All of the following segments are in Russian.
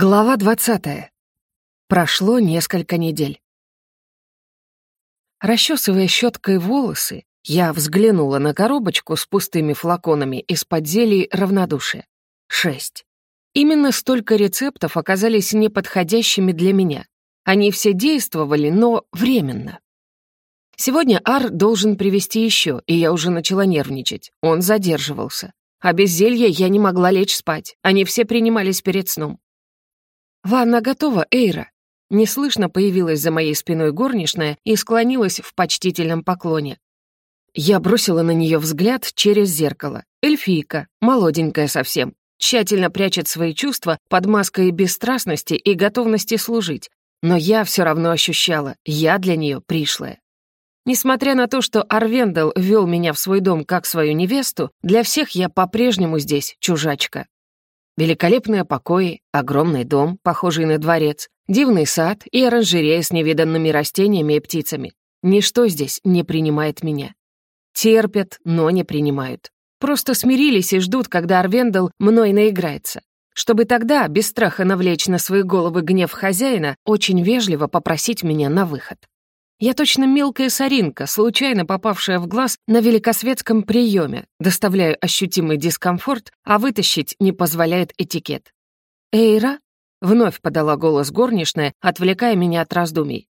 Глава двадцатая. Прошло несколько недель. Расчесывая щеткой волосы, я взглянула на коробочку с пустыми флаконами из-под зелий равнодушия. Шесть. Именно столько рецептов оказались неподходящими для меня. Они все действовали, но временно. Сегодня Ар должен привезти еще, и я уже начала нервничать. Он задерживался. А без зелья я не могла лечь спать. Они все принимались перед сном. «Ванна готова, Эйра!» Неслышно появилась за моей спиной горничная и склонилась в почтительном поклоне. Я бросила на нее взгляд через зеркало. Эльфийка, молоденькая совсем, тщательно прячет свои чувства под маской бесстрастности и готовности служить. Но я все равно ощущала, я для нее пришлая. Несмотря на то, что Арвендел вел меня в свой дом как свою невесту, для всех я по-прежнему здесь чужачка. Великолепные покои, огромный дом, похожий на дворец, дивный сад и оранжерея с невиданными растениями и птицами. Ничто здесь не принимает меня. Терпят, но не принимают. Просто смирились и ждут, когда Арвендел мной наиграется. Чтобы тогда, без страха навлечь на свои головы гнев хозяина, очень вежливо попросить меня на выход. Я точно мелкая соринка, случайно попавшая в глаз на великосветском приеме, доставляю ощутимый дискомфорт, а вытащить не позволяет этикет. «Эйра?» — вновь подала голос горничная, отвлекая меня от раздумий.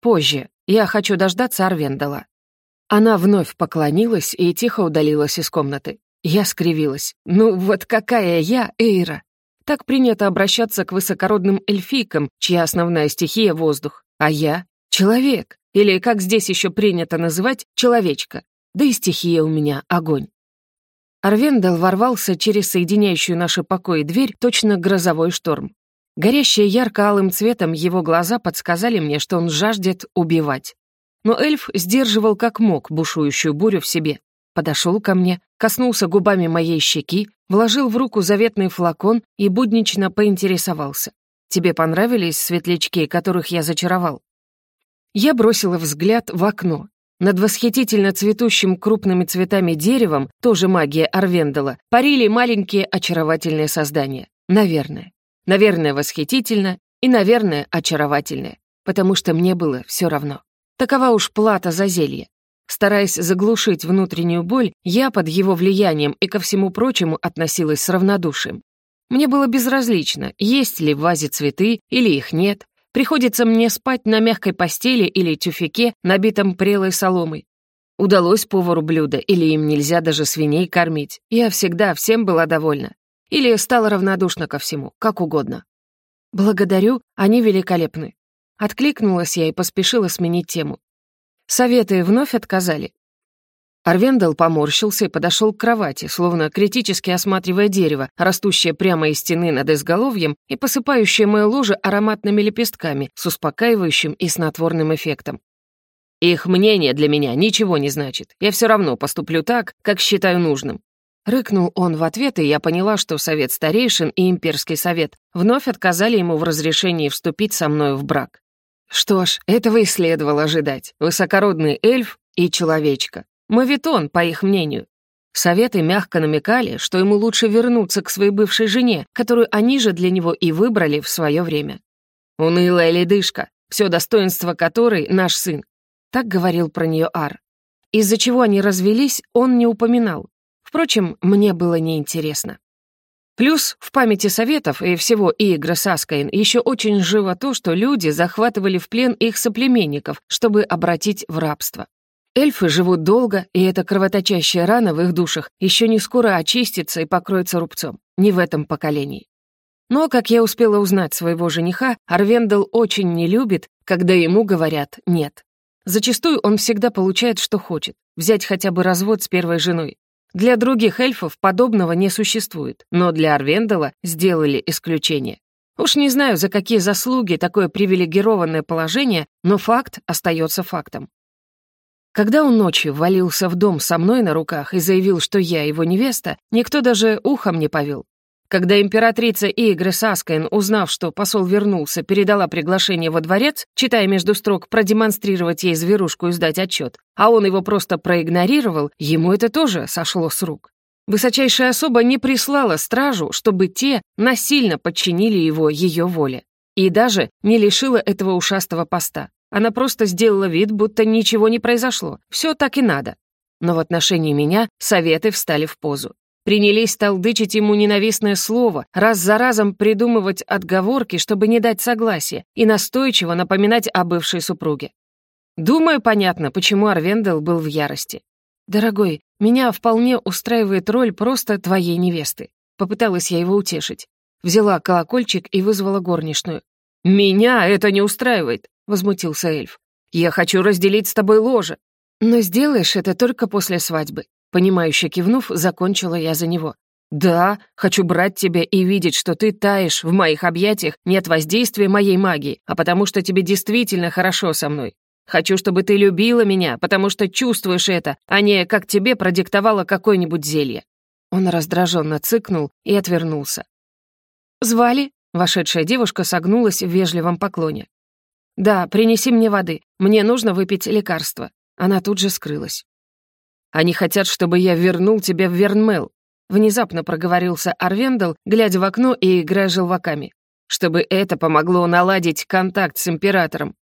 «Позже. Я хочу дождаться Арвендала». Она вновь поклонилась и тихо удалилась из комнаты. Я скривилась. «Ну вот какая я, Эйра?» Так принято обращаться к высокородным эльфийкам, чья основная стихия — воздух. А я — человек. Или, как здесь еще принято называть, человечка. Да и стихия у меня — огонь. Арвендел ворвался через соединяющую наши покои дверь точно грозовой шторм. Горящие ярко-алым цветом его глаза подсказали мне, что он жаждет убивать. Но эльф сдерживал как мог бушующую бурю в себе. Подошел ко мне, коснулся губами моей щеки, вложил в руку заветный флакон и буднично поинтересовался. «Тебе понравились светлячки, которых я зачаровал?» Я бросила взгляд в окно. Над восхитительно цветущим крупными цветами деревом, тоже магия Арвендела, парили маленькие очаровательные создания. Наверное. Наверное, восхитительно и, наверное, очаровательное. Потому что мне было все равно. Такова уж плата за зелье. Стараясь заглушить внутреннюю боль, я под его влиянием и ко всему прочему относилась с равнодушием. Мне было безразлично, есть ли в вазе цветы или их нет, Приходится мне спать на мягкой постели или тюфяке, набитом прелой соломой. Удалось повару блюдо, или им нельзя даже свиней кормить. Я всегда всем была довольна. Или стала равнодушна ко всему, как угодно. «Благодарю, они великолепны». Откликнулась я и поспешила сменить тему. Советы вновь отказали. Арвендел поморщился и подошел к кровати, словно критически осматривая дерево, растущее прямо из стены над изголовьем и посыпающее мое ложе ароматными лепестками с успокаивающим и снотворным эффектом. «Их мнение для меня ничего не значит. Я все равно поступлю так, как считаю нужным». Рыкнул он в ответ, и я поняла, что Совет Старейшин и Имперский Совет вновь отказали ему в разрешении вступить со мною в брак. Что ж, этого и следовало ожидать. Высокородный эльф и человечка. Мавитон, по их мнению. Советы мягко намекали, что ему лучше вернуться к своей бывшей жене, которую они же для него и выбрали в свое время. «Унылая ледышка, все достоинство которой — наш сын», — так говорил про нее Ар. Из-за чего они развелись, он не упоминал. Впрочем, мне было неинтересно. Плюс в памяти Советов и всего Игра Саскаин еще очень живо то, что люди захватывали в плен их соплеменников, чтобы обратить в рабство. Эльфы живут долго, и эта кровоточащая рана в их душах еще не скоро очистится и покроется рубцом. Не в этом поколении. Но, как я успела узнать своего жениха, Арвендел очень не любит, когда ему говорят «нет». Зачастую он всегда получает, что хочет. Взять хотя бы развод с первой женой. Для других эльфов подобного не существует, но для Арвендела сделали исключение. Уж не знаю, за какие заслуги такое привилегированное положение, но факт остается фактом. Когда он ночью ввалился в дом со мной на руках и заявил, что я его невеста, никто даже ухом не повел. Когда императрица Игры Саскайн, узнав, что посол вернулся, передала приглашение во дворец, читая между строк продемонстрировать ей зверушку и сдать отчет, а он его просто проигнорировал, ему это тоже сошло с рук. Высочайшая особа не прислала стражу, чтобы те насильно подчинили его ее воле. И даже не лишила этого ушастого поста. Она просто сделала вид, будто ничего не произошло. Все так и надо. Но в отношении меня советы встали в позу. Принялись толдычить ему ненавистное слово, раз за разом придумывать отговорки, чтобы не дать согласия, и настойчиво напоминать о бывшей супруге. Думаю, понятно, почему Арвендел был в ярости. «Дорогой, меня вполне устраивает роль просто твоей невесты». Попыталась я его утешить. Взяла колокольчик и вызвала горничную. «Меня это не устраивает», — возмутился эльф. «Я хочу разделить с тобой ложе». «Но сделаешь это только после свадьбы», — понимающе кивнув, закончила я за него. «Да, хочу брать тебя и видеть, что ты таешь в моих объятиях не от воздействия моей магии, а потому что тебе действительно хорошо со мной. Хочу, чтобы ты любила меня, потому что чувствуешь это, а не как тебе продиктовало какое-нибудь зелье». Он раздраженно цыкнул и отвернулся. «Звали?» — вошедшая девушка согнулась в вежливом поклоне. «Да, принеси мне воды. Мне нужно выпить лекарство». Она тут же скрылась. «Они хотят, чтобы я вернул тебя в Вернмел», — внезапно проговорился Арвендел, глядя в окно и играя желваками. «Чтобы это помогло наладить контакт с Императором».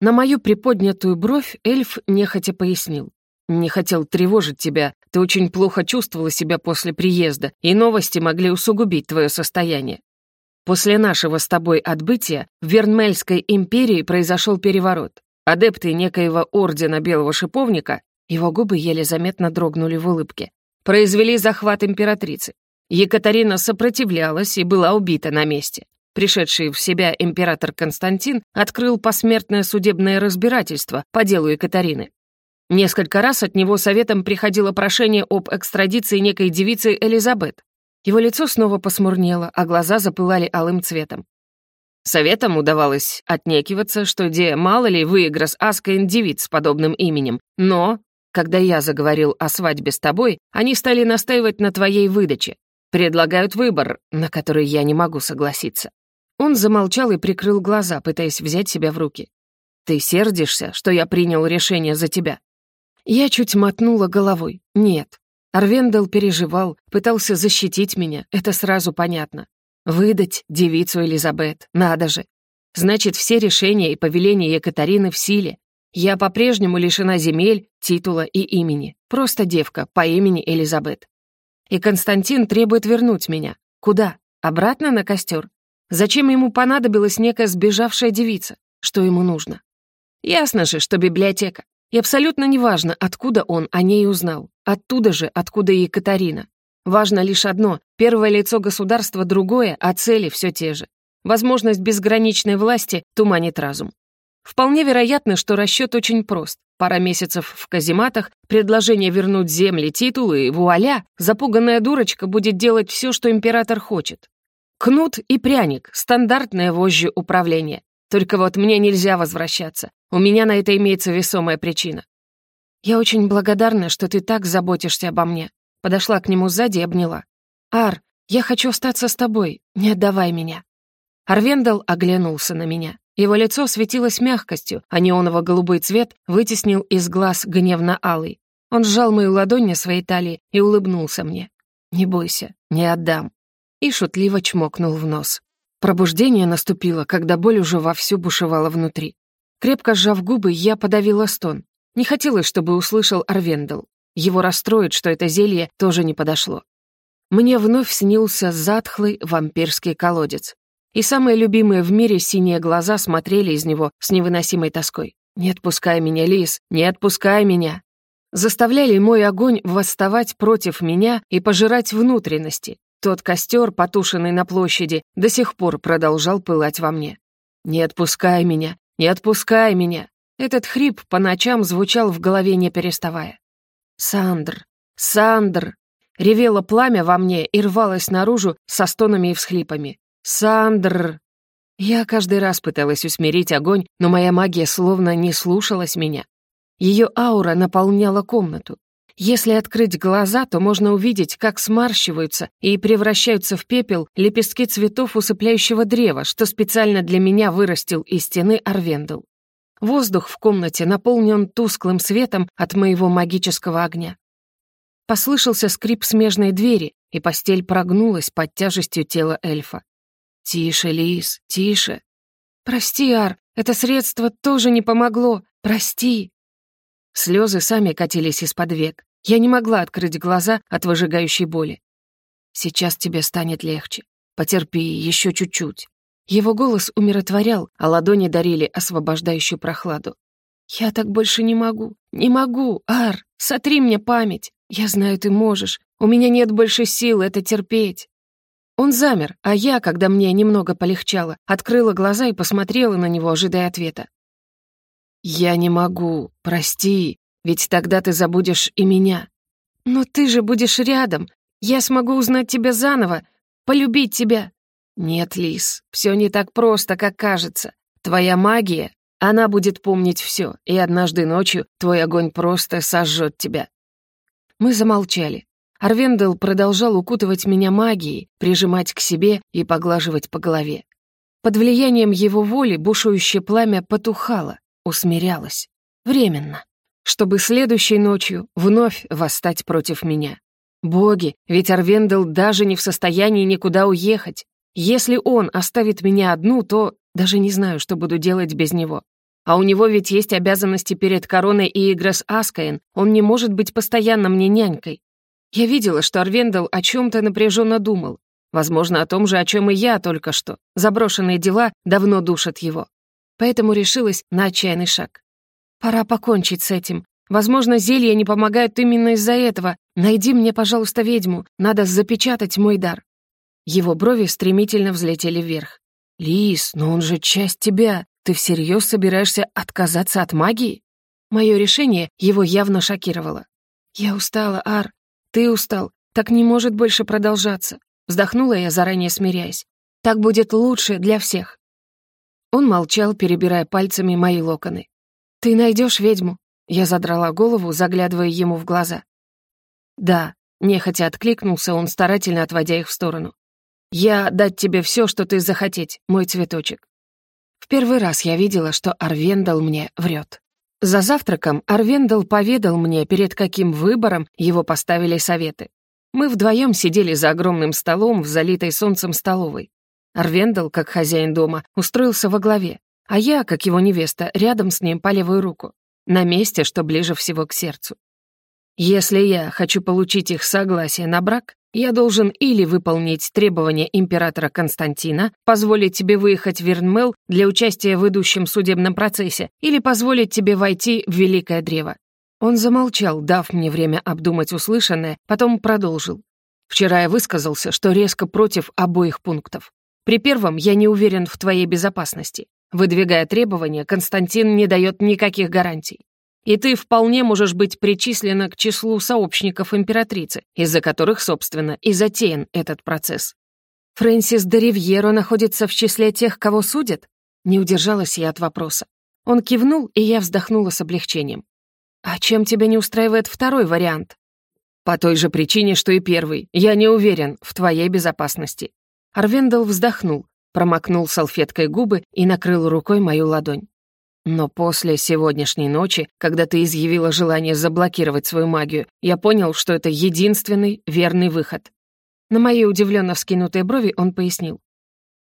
На мою приподнятую бровь эльф нехотя пояснил. «Не хотел тревожить тебя. Ты очень плохо чувствовала себя после приезда, и новости могли усугубить твое состояние. После нашего с тобой отбытия в Вернмельской империи произошел переворот. Адепты некоего ордена Белого Шиповника, его губы еле заметно дрогнули в улыбке, произвели захват императрицы. Екатерина сопротивлялась и была убита на месте. Пришедший в себя император Константин открыл посмертное судебное разбирательство по делу Екатерины. Несколько раз от него советом приходило прошение об экстрадиции некой девицы Элизабет. Его лицо снова посмурнело, а глаза запылали алым цветом. Советам удавалось отнекиваться, что где мало ли выигра с Аской девиц с подобным именем, но, когда я заговорил о свадьбе с тобой, они стали настаивать на твоей выдаче. Предлагают выбор, на который я не могу согласиться». Он замолчал и прикрыл глаза, пытаясь взять себя в руки. «Ты сердишься, что я принял решение за тебя?» Я чуть мотнула головой. «Нет». Арвендел переживал, пытался защитить меня, это сразу понятно. Выдать девицу Элизабет, надо же. Значит, все решения и повеления Екатерины в силе. Я по-прежнему лишена земель, титула и имени. Просто девка по имени Элизабет. И Константин требует вернуть меня. Куда? Обратно на костер? Зачем ему понадобилась некая сбежавшая девица? Что ему нужно? Ясно же, что библиотека. И абсолютно неважно, откуда он о ней узнал. Оттуда же, откуда и Екатерина. Важно лишь одно — первое лицо государства другое, а цели все те же. Возможность безграничной власти туманит разум. Вполне вероятно, что расчет очень прост. Пара месяцев в казематах, предложение вернуть земли, титулы, и вуаля, запуганная дурочка будет делать все, что император хочет. Кнут и пряник — стандартное вожжи управление. Только вот мне нельзя возвращаться. У меня на это имеется весомая причина. Я очень благодарна, что ты так заботишься обо мне. Подошла к нему сзади и обняла. «Ар, я хочу остаться с тобой, не отдавай меня». Арвендал оглянулся на меня. Его лицо светилось мягкостью, а неоново-голубой цвет вытеснил из глаз гневно-алый. Он сжал мою ладонь на своей талии и улыбнулся мне. «Не бойся, не отдам». И шутливо чмокнул в нос. Пробуждение наступило, когда боль уже вовсю бушевала внутри. Крепко сжав губы, я подавила стон. Не хотелось, чтобы услышал Арвендел. Его расстроит, что это зелье тоже не подошло. Мне вновь снился затхлый вампирский колодец. И самые любимые в мире синие глаза смотрели из него с невыносимой тоской. «Не отпускай меня, Лис, не отпускай меня!» Заставляли мой огонь восставать против меня и пожирать внутренности. Тот костер, потушенный на площади, до сих пор продолжал пылать во мне. «Не отпускай меня, не отпускай меня!» Этот хрип по ночам звучал в голове не переставая. «Сандр! Сандр!» Ревело пламя во мне и рвалось наружу со стонами и всхлипами. «Сандр!» Я каждый раз пыталась усмирить огонь, но моя магия словно не слушалась меня. Ее аура наполняла комнату. Если открыть глаза, то можно увидеть, как смарщиваются и превращаются в пепел лепестки цветов усыпляющего древа, что специально для меня вырастил из стены Арвендел. Воздух в комнате наполнен тусклым светом от моего магического огня. послышался скрип смежной двери, и постель прогнулась под тяжестью тела эльфа. «Тише, Лис, тише!» «Прости, Ар, это средство тоже не помогло. Прости!» Слезы сами катились из-под век. Я не могла открыть глаза от выжигающей боли. «Сейчас тебе станет легче. Потерпи еще чуть-чуть». Его голос умиротворял, а ладони дарили освобождающую прохладу. «Я так больше не могу. Не могу, Ар. Сотри мне память. Я знаю, ты можешь. У меня нет больше сил это терпеть». Он замер, а я, когда мне немного полегчало, открыла глаза и посмотрела на него, ожидая ответа. «Я не могу, прости, ведь тогда ты забудешь и меня». «Но ты же будешь рядом. Я смогу узнать тебя заново, полюбить тебя». «Нет, Лис, все не так просто, как кажется. Твоя магия, она будет помнить все, и однажды ночью твой огонь просто сожжет тебя». Мы замолчали. Арвендел продолжал укутывать меня магией, прижимать к себе и поглаживать по голове. Под влиянием его воли бушующее пламя потухало усмирялась. Временно. Чтобы следующей ночью вновь восстать против меня. Боги, ведь Арвендел даже не в состоянии никуда уехать. Если он оставит меня одну, то даже не знаю, что буду делать без него. А у него ведь есть обязанности перед Короной и Игрес Аскаен, он не может быть постоянно мне нянькой. Я видела, что Арвендел о чем то напряженно думал. Возможно, о том же, о чем и я только что. Заброшенные дела давно душат его поэтому решилась на отчаянный шаг. «Пора покончить с этим. Возможно, зелья не помогают именно из-за этого. Найди мне, пожалуйста, ведьму. Надо запечатать мой дар». Его брови стремительно взлетели вверх. «Лис, но он же часть тебя. Ты всерьез собираешься отказаться от магии?» Мое решение его явно шокировало. «Я устала, Ар. Ты устал. Так не может больше продолжаться». Вздохнула я, заранее смиряясь. «Так будет лучше для всех». Он молчал, перебирая пальцами мои локоны. «Ты найдешь ведьму?» Я задрала голову, заглядывая ему в глаза. «Да», — нехотя откликнулся он, старательно отводя их в сторону. «Я дать тебе все, что ты захотеть, мой цветочек». В первый раз я видела, что Арвендал мне врет. За завтраком Арвендал поведал мне, перед каким выбором его поставили советы. Мы вдвоем сидели за огромным столом в залитой солнцем столовой. Арвендел, как хозяин дома, устроился во главе, а я, как его невеста, рядом с ним по левую руку, на месте, что ближе всего к сердцу. Если я хочу получить их согласие на брак, я должен или выполнить требования императора Константина, позволить тебе выехать в Вернмел для участия в идущем судебном процессе, или позволить тебе войти в Великое Древо. Он замолчал, дав мне время обдумать услышанное, потом продолжил. Вчера я высказался, что резко против обоих пунктов. При первом я не уверен в твоей безопасности. Выдвигая требования, Константин не дает никаких гарантий. И ты вполне можешь быть причислена к числу сообщников императрицы, из-за которых, собственно, и затеян этот процесс. Фрэнсис де Ривьеро находится в числе тех, кого судят? Не удержалась я от вопроса. Он кивнул, и я вздохнула с облегчением. «А чем тебя не устраивает второй вариант?» «По той же причине, что и первый. Я не уверен в твоей безопасности. Арвендел вздохнул, промокнул салфеткой губы и накрыл рукой мою ладонь. Но после сегодняшней ночи, когда ты изъявила желание заблокировать свою магию, я понял, что это единственный верный выход. На мои удивленно вскинутые брови он пояснил.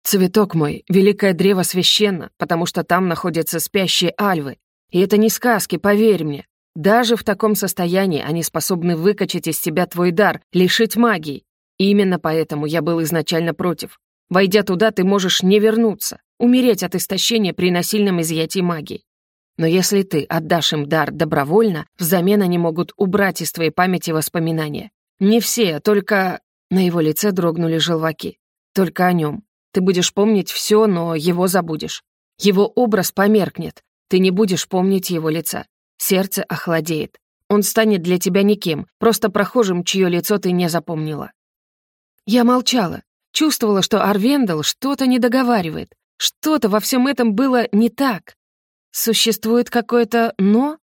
«Цветок мой, великое древо священно, потому что там находятся спящие альвы. И это не сказки, поверь мне. Даже в таком состоянии они способны выкачать из себя твой дар, лишить магии. И именно поэтому я был изначально против. Войдя туда, ты можешь не вернуться, умереть от истощения при насильном изъятии магии. Но если ты отдашь им дар добровольно, взамен они могут убрать из твоей памяти воспоминания. Не все, только... На его лице дрогнули желваки. Только о нем. Ты будешь помнить все, но его забудешь. Его образ померкнет. Ты не будешь помнить его лица. Сердце охладеет. Он станет для тебя никем, просто прохожим, чье лицо ты не запомнила. Я молчала, чувствовала, что Арвендел что-то не договаривает, что-то во всем этом было не так. Существует какое-то «но»?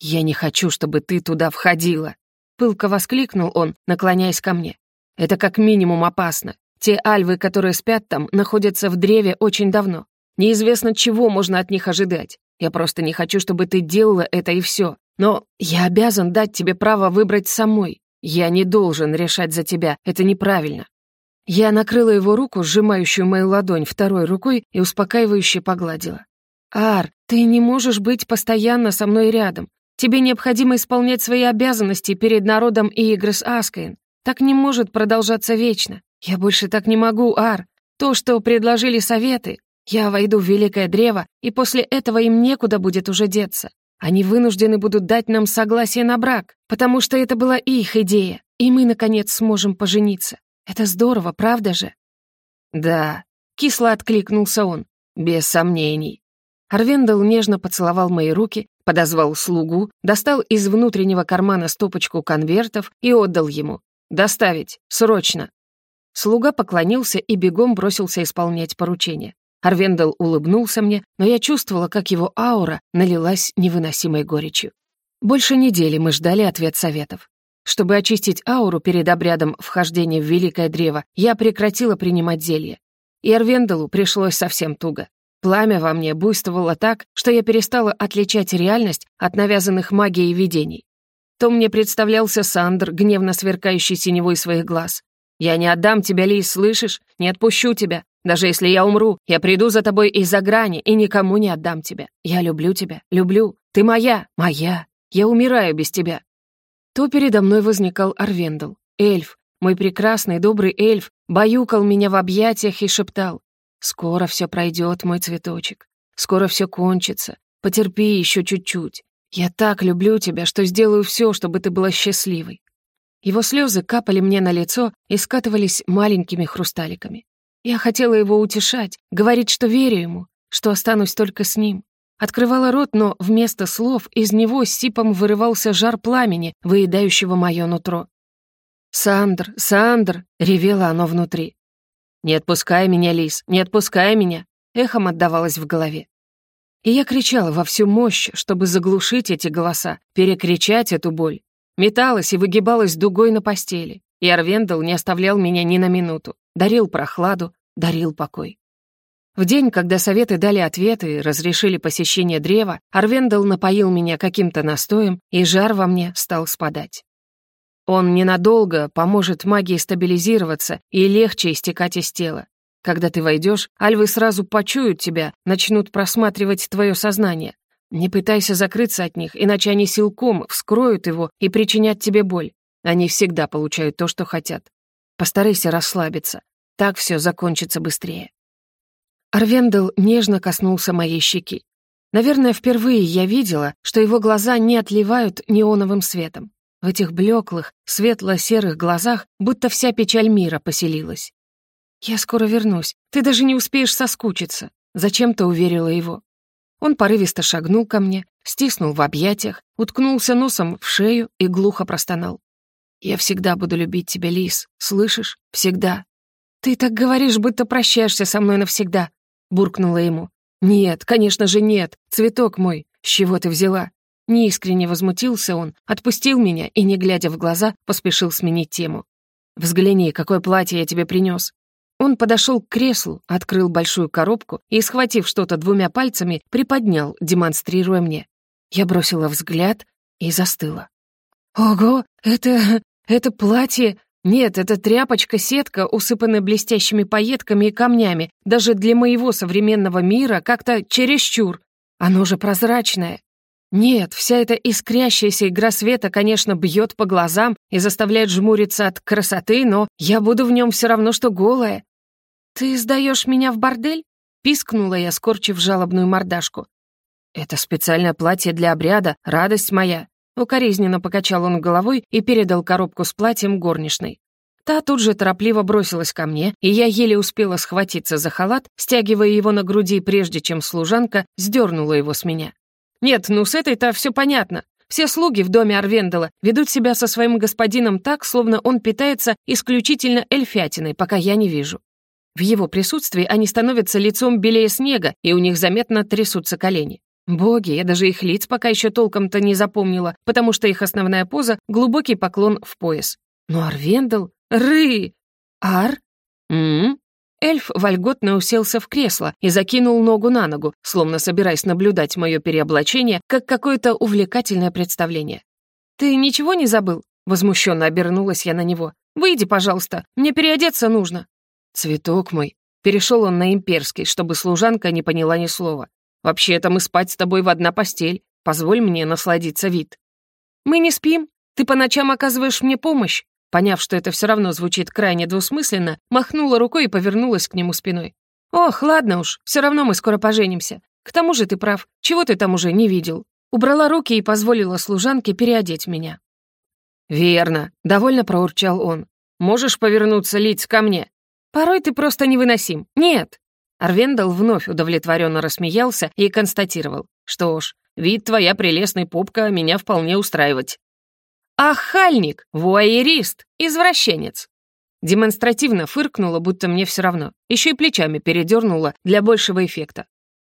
«Я не хочу, чтобы ты туда входила», — пылко воскликнул он, наклоняясь ко мне. «Это как минимум опасно. Те альвы, которые спят там, находятся в древе очень давно. Неизвестно, чего можно от них ожидать. Я просто не хочу, чтобы ты делала это и все. Но я обязан дать тебе право выбрать самой. Я не должен решать за тебя, это неправильно». Я накрыла его руку, сжимающую мою ладонь второй рукой, и успокаивающе погладила. «Ар, ты не можешь быть постоянно со мной рядом. Тебе необходимо исполнять свои обязанности перед народом Игрес Аскаин. Так не может продолжаться вечно. Я больше так не могу, Ар. То, что предложили советы, я войду в Великое Древо, и после этого им некуда будет уже деться. Они вынуждены будут дать нам согласие на брак, потому что это была их идея, и мы, наконец, сможем пожениться. Это здорово, правда же?» «Да», — кисло откликнулся он, — «без сомнений». Арвендел нежно поцеловал мои руки, подозвал слугу, достал из внутреннего кармана стопочку конвертов и отдал ему. «Доставить! Срочно!» Слуга поклонился и бегом бросился исполнять поручение. Арвендел улыбнулся мне, но я чувствовала, как его аура налилась невыносимой горечью. Больше недели мы ждали ответ советов. Чтобы очистить ауру перед обрядом вхождения в Великое Древо, я прекратила принимать зелье. И Арвенделу пришлось совсем туго. Пламя во мне буйствовало так, что я перестала отличать реальность от навязанных магией видений. То мне представлялся Сандр, гневно сверкающий синевой своих глаз. «Я не отдам тебя, Лис, слышишь? Не отпущу тебя. Даже если я умру, я приду за тобой из-за грани и никому не отдам тебя. Я люблю тебя, люблю. Ты моя, моя. Я умираю без тебя». То передо мной возникал Арвендел, эльф, мой прекрасный добрый эльф, баюкал меня в объятиях и шептал. «Скоро все пройдет, мой цветочек. Скоро все кончится. Потерпи еще чуть-чуть. Я так люблю тебя, что сделаю все, чтобы ты была счастливой». Его слезы капали мне на лицо и скатывались маленькими хрусталиками. Я хотела его утешать, говорить, что верю ему, что останусь только с ним. Открывала рот, но вместо слов из него сипом вырывался жар пламени, выедающего мое нутро. «Сандр, Сандр!» — ревело оно внутри. «Не отпускай меня, Лис, не отпускай меня!» — эхом отдавалось в голове. И я кричала во всю мощь, чтобы заглушить эти голоса, перекричать эту боль. Металась и выгибалась дугой на постели. И Арвендел не оставлял меня ни на минуту дарил прохладу, дарил покой. В день, когда советы дали ответы и разрешили посещение древа, Арвендел напоил меня каким-то настоем, и жар во мне стал спадать. Он ненадолго поможет магии стабилизироваться и легче истекать из тела. Когда ты войдешь, альвы сразу почуют тебя, начнут просматривать твое сознание. Не пытайся закрыться от них, иначе они силком вскроют его и причинят тебе боль. Они всегда получают то, что хотят. Постарайся расслабиться. Так все закончится быстрее. Арвендел нежно коснулся моей щеки. Наверное, впервые я видела, что его глаза не отливают неоновым светом. В этих блеклых, светло-серых глазах будто вся печаль мира поселилась. «Я скоро вернусь. Ты даже не успеешь соскучиться», — зачем-то уверила его. Он порывисто шагнул ко мне, стиснул в объятиях, уткнулся носом в шею и глухо простонал. «Я всегда буду любить тебя, Лис, слышишь? Всегда». «Ты так говоришь, будто прощаешься со мной навсегда», — буркнула ему. «Нет, конечно же нет, цветок мой, с чего ты взяла?» Неискренне возмутился он, отпустил меня и, не глядя в глаза, поспешил сменить тему. «Взгляни, какое платье я тебе принес. Он подошел к креслу, открыл большую коробку и, схватив что-то двумя пальцами, приподнял, демонстрируя мне. Я бросила взгляд и застыла. «Ого, это... это платье... Нет, это тряпочка-сетка, усыпанная блестящими пайетками и камнями. Даже для моего современного мира как-то чересчур. Оно же прозрачное. Нет, вся эта искрящаяся игра света, конечно, бьет по глазам и заставляет жмуриться от красоты, но я буду в нем все равно, что голая. «Ты сдаешь меня в бордель?» — пискнула я, скорчив жалобную мордашку. «Это специальное платье для обряда, радость моя», Укоризненно покачал он головой и передал коробку с платьем горничной. Та тут же торопливо бросилась ко мне, и я еле успела схватиться за халат, стягивая его на груди, прежде чем служанка сдернула его с меня. «Нет, ну с этой-то все понятно. Все слуги в доме Арвендела ведут себя со своим господином так, словно он питается исключительно эльфятиной, пока я не вижу. В его присутствии они становятся лицом белее снега, и у них заметно трясутся колени. Боги, я даже их лиц пока еще толком-то не запомнила, потому что их основная поза — глубокий поклон в пояс. Но Арвендел... Ры! Ар? М, Эльф вольготно уселся в кресло и закинул ногу на ногу, словно собираясь наблюдать мое переоблачение как какое-то увлекательное представление. «Ты ничего не забыл?» Возмущенно обернулась я на него. «Выйди, пожалуйста, мне переодеться нужно». «Цветок мой». Перешел он на имперский, чтобы служанка не поняла ни слова. «Вообще-то мы спать с тобой в одна постель. Позволь мне насладиться вид». «Мы не спим. Ты по ночам оказываешь мне помощь». Поняв, что это все равно звучит крайне двусмысленно, махнула рукой и повернулась к нему спиной. «Ох, ладно уж, все равно мы скоро поженимся. К тому же ты прав, чего ты там уже не видел?» Убрала руки и позволила служанке переодеть меня. «Верно», — довольно проурчал он. «Можешь повернуться лиц ко мне?» «Порой ты просто невыносим. Нет!» Арвендал вновь удовлетворенно рассмеялся и констатировал. «Что ж, вид твоя прелестной попка меня вполне устраивать». «Ахальник! Вуайерист! Извращенец!» Демонстративно фыркнула, будто мне все равно. Еще и плечами передернула для большего эффекта.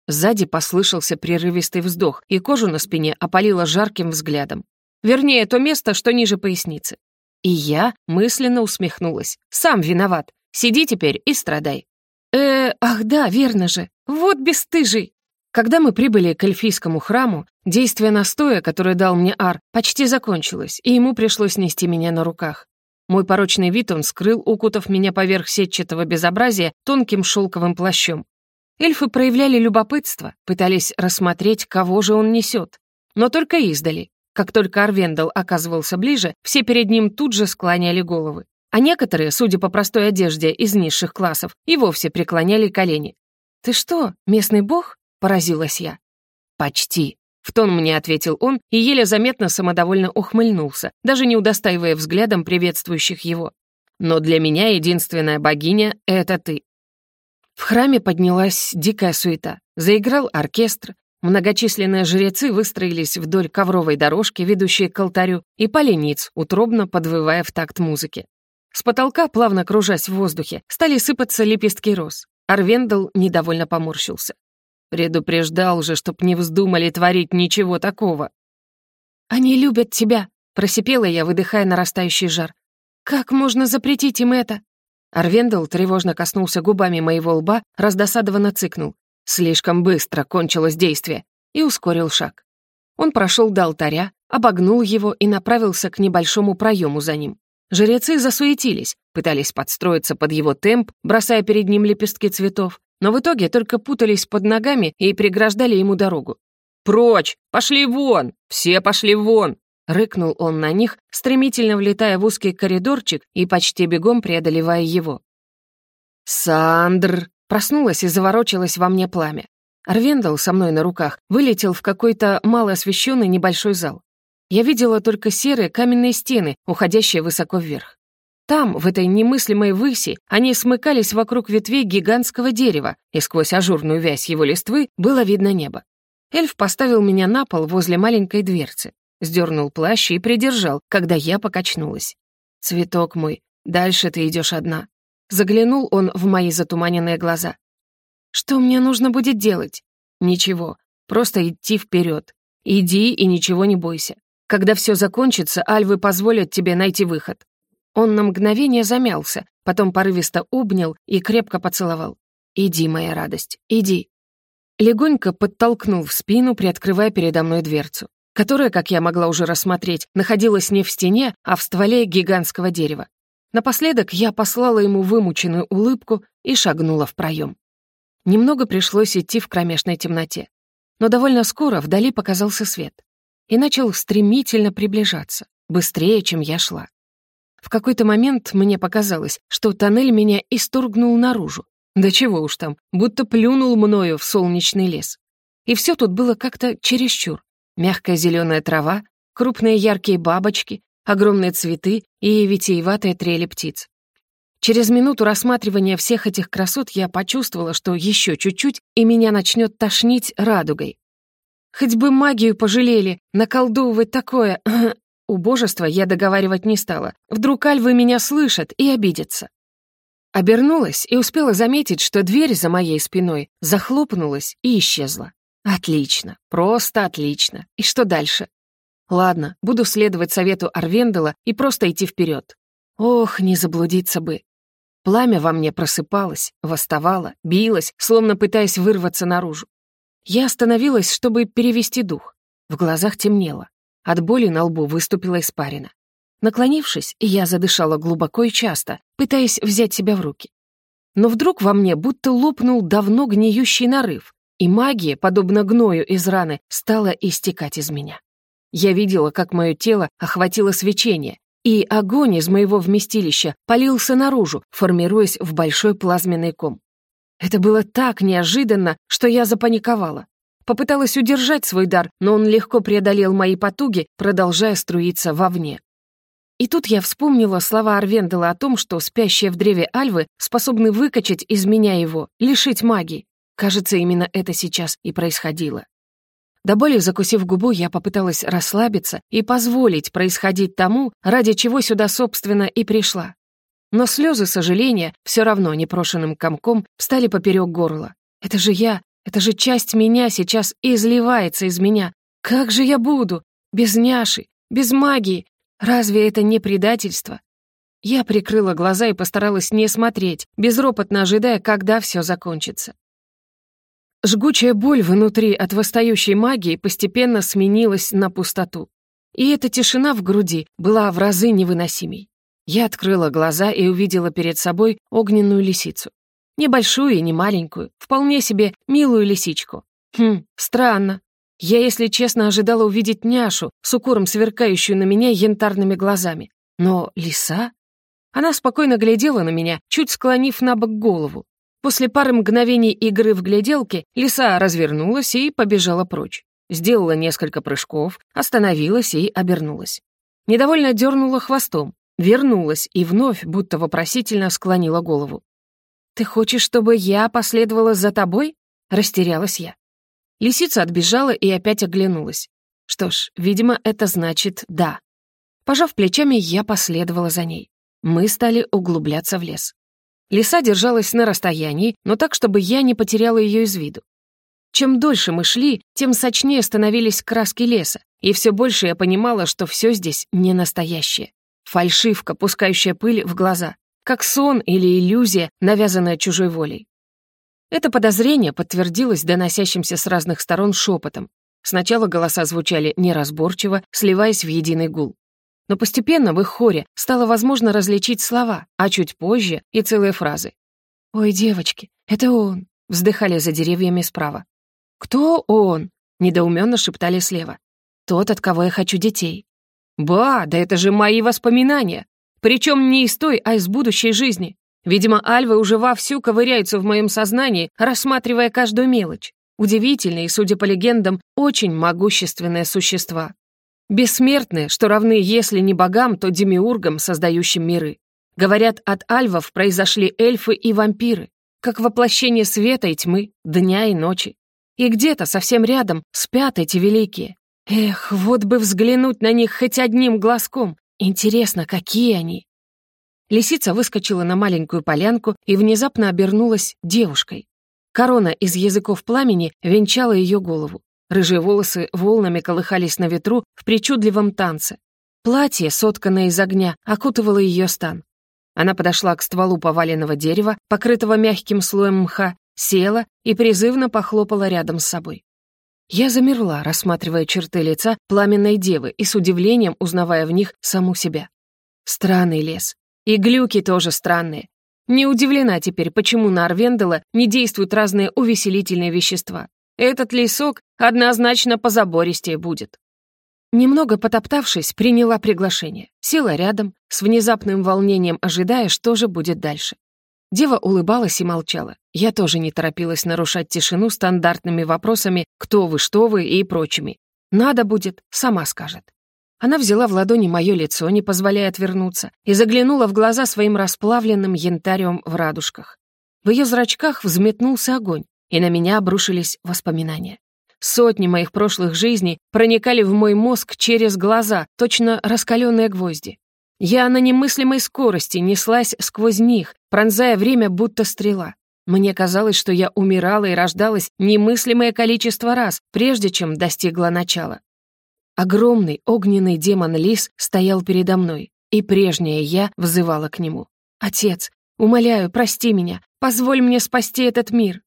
Сзади послышался прерывистый вздох, и кожу на спине опалило жарким взглядом. Вернее, то место, что ниже поясницы. И я мысленно усмехнулась. Сам виноват. Сиди теперь и страдай. Э, ах да, верно же. Вот бесстыжий. Когда мы прибыли к эльфийскому храму, действие настоя, которое дал мне Ар, почти закончилось, и ему пришлось нести меня на руках. Мой порочный вид он скрыл, укутав меня поверх сетчатого безобразия тонким шелковым плащом. Эльфы проявляли любопытство, пытались рассмотреть, кого же он несет. Но только издали. Как только Арвендал оказывался ближе, все перед ним тут же склоняли головы. А некоторые, судя по простой одежде из низших классов, и вовсе преклоняли колени. «Ты что, местный бог?» — поразилась я. «Почти», — в тон мне ответил он и еле заметно самодовольно ухмыльнулся, даже не удостаивая взглядом приветствующих его. «Но для меня единственная богиня — это ты». В храме поднялась дикая суета. Заиграл оркестр, Многочисленные жрецы выстроились вдоль ковровой дорожки, ведущей к алтарю, и полениц, утробно подвывая в такт музыки. С потолка, плавно кружась в воздухе, стали сыпаться лепестки роз. Арвендел недовольно поморщился. Предупреждал же, чтоб не вздумали творить ничего такого. «Они любят тебя», — просипела я, выдыхая нарастающий жар. «Как можно запретить им это?» Арвендел тревожно коснулся губами моего лба, раздосадованно цыкнул. Слишком быстро кончилось действие и ускорил шаг. Он прошел до алтаря, обогнул его и направился к небольшому проему за ним. Жрецы засуетились, пытались подстроиться под его темп, бросая перед ним лепестки цветов, но в итоге только путались под ногами и преграждали ему дорогу. «Прочь! Пошли вон! Все пошли вон!» Рыкнул он на них, стремительно влетая в узкий коридорчик и почти бегом преодолевая его. «Сандр!» Проснулась и заворочилась во мне пламя. Арвендал со мной на руках вылетел в какой-то малоосвещенный небольшой зал. Я видела только серые каменные стены, уходящие высоко вверх. Там, в этой немыслимой выси, они смыкались вокруг ветвей гигантского дерева, и сквозь ажурную вязь его листвы было видно небо. Эльф поставил меня на пол возле маленькой дверцы, сдернул плащ и придержал, когда я покачнулась. «Цветок мой, дальше ты идешь одна. Заглянул он в мои затуманенные глаза. «Что мне нужно будет делать?» «Ничего, просто идти вперед. Иди и ничего не бойся. Когда все закончится, альвы позволят тебе найти выход». Он на мгновение замялся, потом порывисто обнял и крепко поцеловал. «Иди, моя радость, иди». Легонько подтолкнул в спину, приоткрывая передо мной дверцу, которая, как я могла уже рассмотреть, находилась не в стене, а в стволе гигантского дерева. Напоследок я послала ему вымученную улыбку и шагнула в проем. Немного пришлось идти в кромешной темноте. Но довольно скоро вдали показался свет. И начал стремительно приближаться, быстрее, чем я шла. В какой-то момент мне показалось, что тоннель меня исторгнул наружу. Да чего уж там, будто плюнул мною в солнечный лес. И все тут было как-то чересчур. Мягкая зеленая трава, крупные яркие бабочки, огромные цветы и витиеватые трели птиц. Через минуту рассматривания всех этих красот я почувствовала, что еще чуть-чуть, и меня начнет тошнить радугой. Хоть бы магию пожалели, наколдовывать такое... Убожество я договаривать не стала. Вдруг альвы меня слышат и обидятся. Обернулась и успела заметить, что дверь за моей спиной захлопнулась и исчезла. Отлично, просто отлично. И что дальше? Ладно, буду следовать совету Арвендела и просто идти вперед. Ох, не заблудиться бы. Пламя во мне просыпалось, восставало, билось, словно пытаясь вырваться наружу. Я остановилась, чтобы перевести дух. В глазах темнело. От боли на лбу выступила испарина. Наклонившись, я задышала глубоко и часто, пытаясь взять себя в руки. Но вдруг во мне будто лопнул давно гниющий нарыв, и магия, подобно гною из раны, стала истекать из меня. Я видела, как мое тело охватило свечение, и огонь из моего вместилища полился наружу, формируясь в большой плазменный ком. Это было так неожиданно, что я запаниковала. Попыталась удержать свой дар, но он легко преодолел мои потуги, продолжая струиться вовне. И тут я вспомнила слова Арвендела о том, что спящие в древе Альвы способны выкачать из меня его, лишить магии. Кажется, именно это сейчас и происходило. До боли закусив губу, я попыталась расслабиться и позволить происходить тому, ради чего сюда, собственно, и пришла. Но слезы сожаления все равно непрошенным комком встали поперек горла. Это же я, это же часть меня сейчас изливается из меня. Как же я буду? Без няши, без магии. Разве это не предательство? Я прикрыла глаза и постаралась не смотреть, безропотно ожидая, когда все закончится. Жгучая боль внутри от восстающей магии постепенно сменилась на пустоту. И эта тишина в груди была в разы невыносимей. Я открыла глаза и увидела перед собой огненную лисицу. Небольшую и не маленькую, вполне себе милую лисичку. Хм, странно. Я, если честно, ожидала увидеть няшу, с укором сверкающую на меня янтарными глазами. Но лиса? Она спокойно глядела на меня, чуть склонив на бок голову. После пары мгновений игры в гляделки лиса развернулась и побежала прочь. Сделала несколько прыжков, остановилась и обернулась. Недовольно дернула хвостом, вернулась и вновь будто вопросительно склонила голову. «Ты хочешь, чтобы я последовала за тобой?» Растерялась я. Лисица отбежала и опять оглянулась. Что ж, видимо, это значит «да». Пожав плечами, я последовала за ней. Мы стали углубляться в лес. Лиса держалась на расстоянии, но так, чтобы я не потеряла ее из виду. Чем дольше мы шли, тем сочнее становились краски леса, и все больше я понимала, что все здесь не настоящее. Фальшивка, пускающая пыль в глаза, как сон или иллюзия, навязанная чужой волей. Это подозрение подтвердилось доносящимся с разных сторон шепотом. Сначала голоса звучали неразборчиво, сливаясь в единый гул. Но постепенно в их хоре стало возможно различить слова, а чуть позже и целые фразы. «Ой, девочки, это он!» — вздыхали за деревьями справа. «Кто он?» — недоуменно шептали слева. «Тот, от кого я хочу детей». «Ба, да это же мои воспоминания! Причем не из той, а из будущей жизни. Видимо, альвы уже вовсю ковыряются в моем сознании, рассматривая каждую мелочь. Удивительные судя по легендам, очень могущественные существа. Бессмертные, что равны, если не богам, то демиургам, создающим миры. Говорят, от альвов произошли эльфы и вампиры, как воплощение света и тьмы, дня и ночи. И где-то совсем рядом спят эти великие. Эх, вот бы взглянуть на них хоть одним глазком. Интересно, какие они? Лисица выскочила на маленькую полянку и внезапно обернулась девушкой. Корона из языков пламени венчала ее голову. Рыжие волосы волнами колыхались на ветру в причудливом танце. Платье, сотканное из огня, окутывало ее стан. Она подошла к стволу поваленного дерева, покрытого мягким слоем мха, села и призывно похлопала рядом с собой. Я замерла, рассматривая черты лица пламенной девы и с удивлением узнавая в них саму себя. Странный лес. И глюки тоже странные. Не удивлена теперь, почему на Арвендела не действуют разные увеселительные вещества. Этот лесок однозначно позабористее будет. Немного потоптавшись, приняла приглашение. Села рядом, с внезапным волнением ожидая, что же будет дальше. Дева улыбалась и молчала. Я тоже не торопилась нарушать тишину стандартными вопросами «кто вы, что вы» и прочими. «Надо будет», сама скажет. Она взяла в ладони мое лицо, не позволяя отвернуться, и заглянула в глаза своим расплавленным янтарем в радужках. В ее зрачках взметнулся огонь, и на меня обрушились воспоминания. Сотни моих прошлых жизней проникали в мой мозг через глаза, точно раскаленные гвозди. Я на немыслимой скорости неслась сквозь них, пронзая время будто стрела. Мне казалось, что я умирала и рождалась немыслимое количество раз, прежде чем достигла начала. Огромный огненный демон-лис стоял передо мной, и прежняя я взывала к нему. «Отец, умоляю, прости меня, позволь мне спасти этот мир».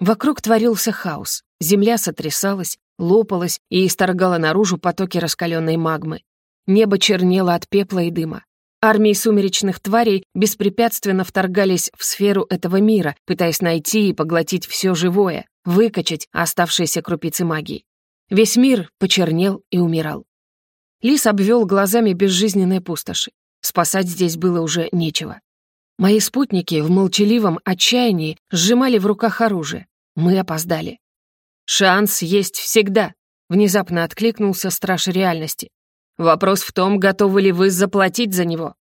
Вокруг творился хаос. Земля сотрясалась, лопалась и исторгала наружу потоки раскаленной магмы. небо чернело от пепла и дыма. Армии сумеречных тварей беспрепятственно вторгались в сферу этого мира, пытаясь найти и поглотить все живое, выкачать оставшиеся крупицы магии. Весь мир почернел и умирал. Лис обвел глазами безжизненные пустоши. Спасать здесь было уже нечего. Мои спутники в молчаливом отчаянии сжимали в руках оружие. Мы опоздали. «Шанс есть всегда», — внезапно откликнулся страж реальности. Вопрос в том, готовы ли вы заплатить за него.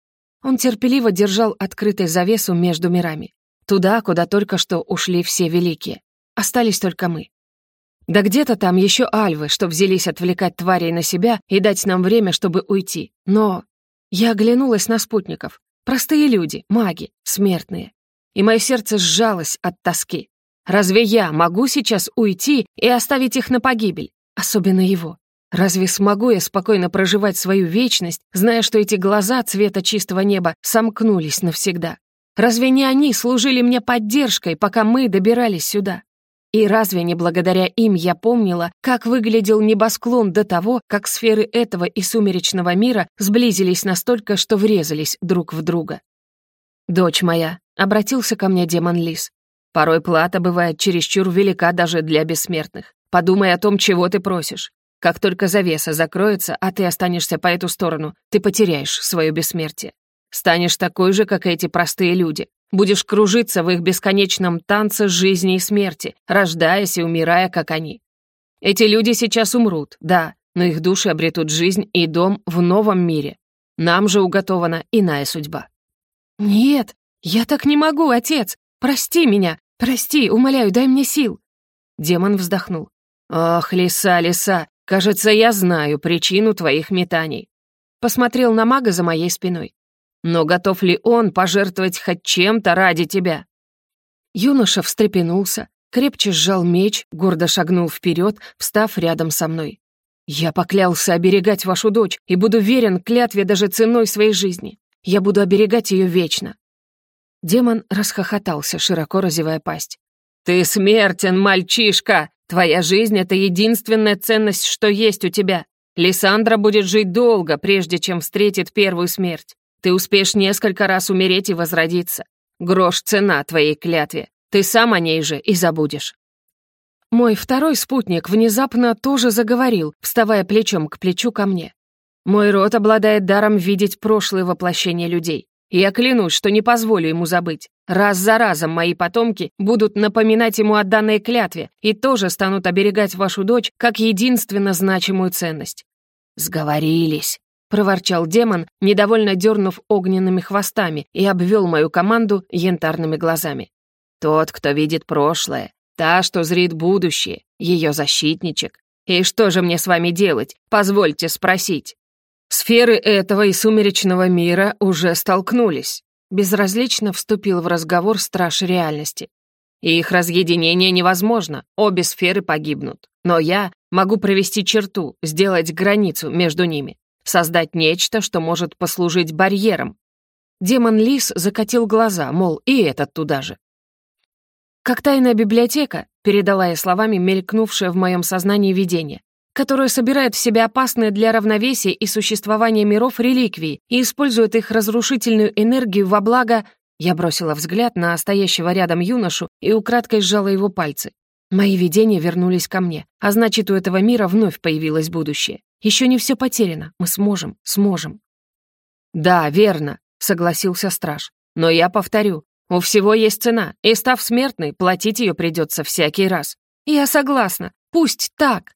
Он терпеливо держал открытой завесу между мирами. Туда, куда только что ушли все великие. Остались только мы. Да где-то там еще альвы, что взялись отвлекать тварей на себя и дать нам время, чтобы уйти. Но я оглянулась на спутников. Простые люди, маги, смертные. И мое сердце сжалось от тоски. Разве я могу сейчас уйти и оставить их на погибель? Особенно его. Разве смогу я спокойно проживать свою вечность, зная, что эти глаза цвета чистого неба сомкнулись навсегда? Разве не они служили мне поддержкой, пока мы добирались сюда? И разве не благодаря им я помнила, как выглядел небосклон до того, как сферы этого и сумеречного мира сблизились настолько, что врезались друг в друга? «Дочь моя», — обратился ко мне демон Лис, «порой плата бывает чересчур велика даже для бессмертных. Подумай о том, чего ты просишь. Как только завеса закроется, а ты останешься по эту сторону, ты потеряешь свое бессмертие. Станешь такой же, как эти простые люди. Будешь кружиться в их бесконечном танце жизни и смерти, рождаясь и умирая, как они. Эти люди сейчас умрут, да, но их души обретут жизнь и дом в новом мире. Нам же уготована иная судьба. «Нет, я так не могу, отец! Прости меня! Прости, умоляю, дай мне сил!» Демон вздохнул. «Ох, лиса, лиса, Кажется, я знаю причину твоих метаний. Посмотрел на мага за моей спиной. Но готов ли он пожертвовать хоть чем-то ради тебя? Юноша встрепенулся, крепче сжал меч, гордо шагнул вперед, встав рядом со мной. «Я поклялся оберегать вашу дочь и буду верен клятве даже ценой своей жизни. Я буду оберегать ее вечно». Демон расхохотался, широко разевая пасть. «Ты смертен, мальчишка! Твоя жизнь — это единственная ценность, что есть у тебя. Лиссандра будет жить долго, прежде чем встретит первую смерть. Ты успеешь несколько раз умереть и возродиться. Грош цена твоей клятве. Ты сам о ней же и забудешь. Мой второй спутник внезапно тоже заговорил, вставая плечом к плечу ко мне. Мой род обладает даром видеть прошлое воплощение людей. Я клянусь, что не позволю ему забыть. Раз за разом мои потомки будут напоминать ему о данной клятве и тоже станут оберегать вашу дочь как единственно значимую ценность». «Сговорились», — проворчал демон, недовольно дернув огненными хвостами и обвел мою команду янтарными глазами. «Тот, кто видит прошлое, та, что зрит будущее, ее защитничек. И что же мне с вами делать? Позвольте спросить». Сферы этого и сумеречного мира уже столкнулись. Безразлично вступил в разговор страж реальности. Их разъединение невозможно, обе сферы погибнут. Но я могу провести черту, сделать границу между ними, создать нечто, что может послужить барьером. Демон Лис закатил глаза, мол, и этот туда же. Как тайная библиотека, передала я словами мелькнувшее в моем сознании видение, которая собирает в себя опасные для равновесия и существования миров реликвии и использует их разрушительную энергию во благо... Я бросила взгляд на стоящего рядом юношу и украдкой сжала его пальцы. Мои видения вернулись ко мне, а значит, у этого мира вновь появилось будущее. Еще не все потеряно, мы сможем, сможем. «Да, верно», — согласился страж. «Но я повторю, у всего есть цена, и, став смертной, платить ее придется всякий раз». «Я согласна, пусть так»,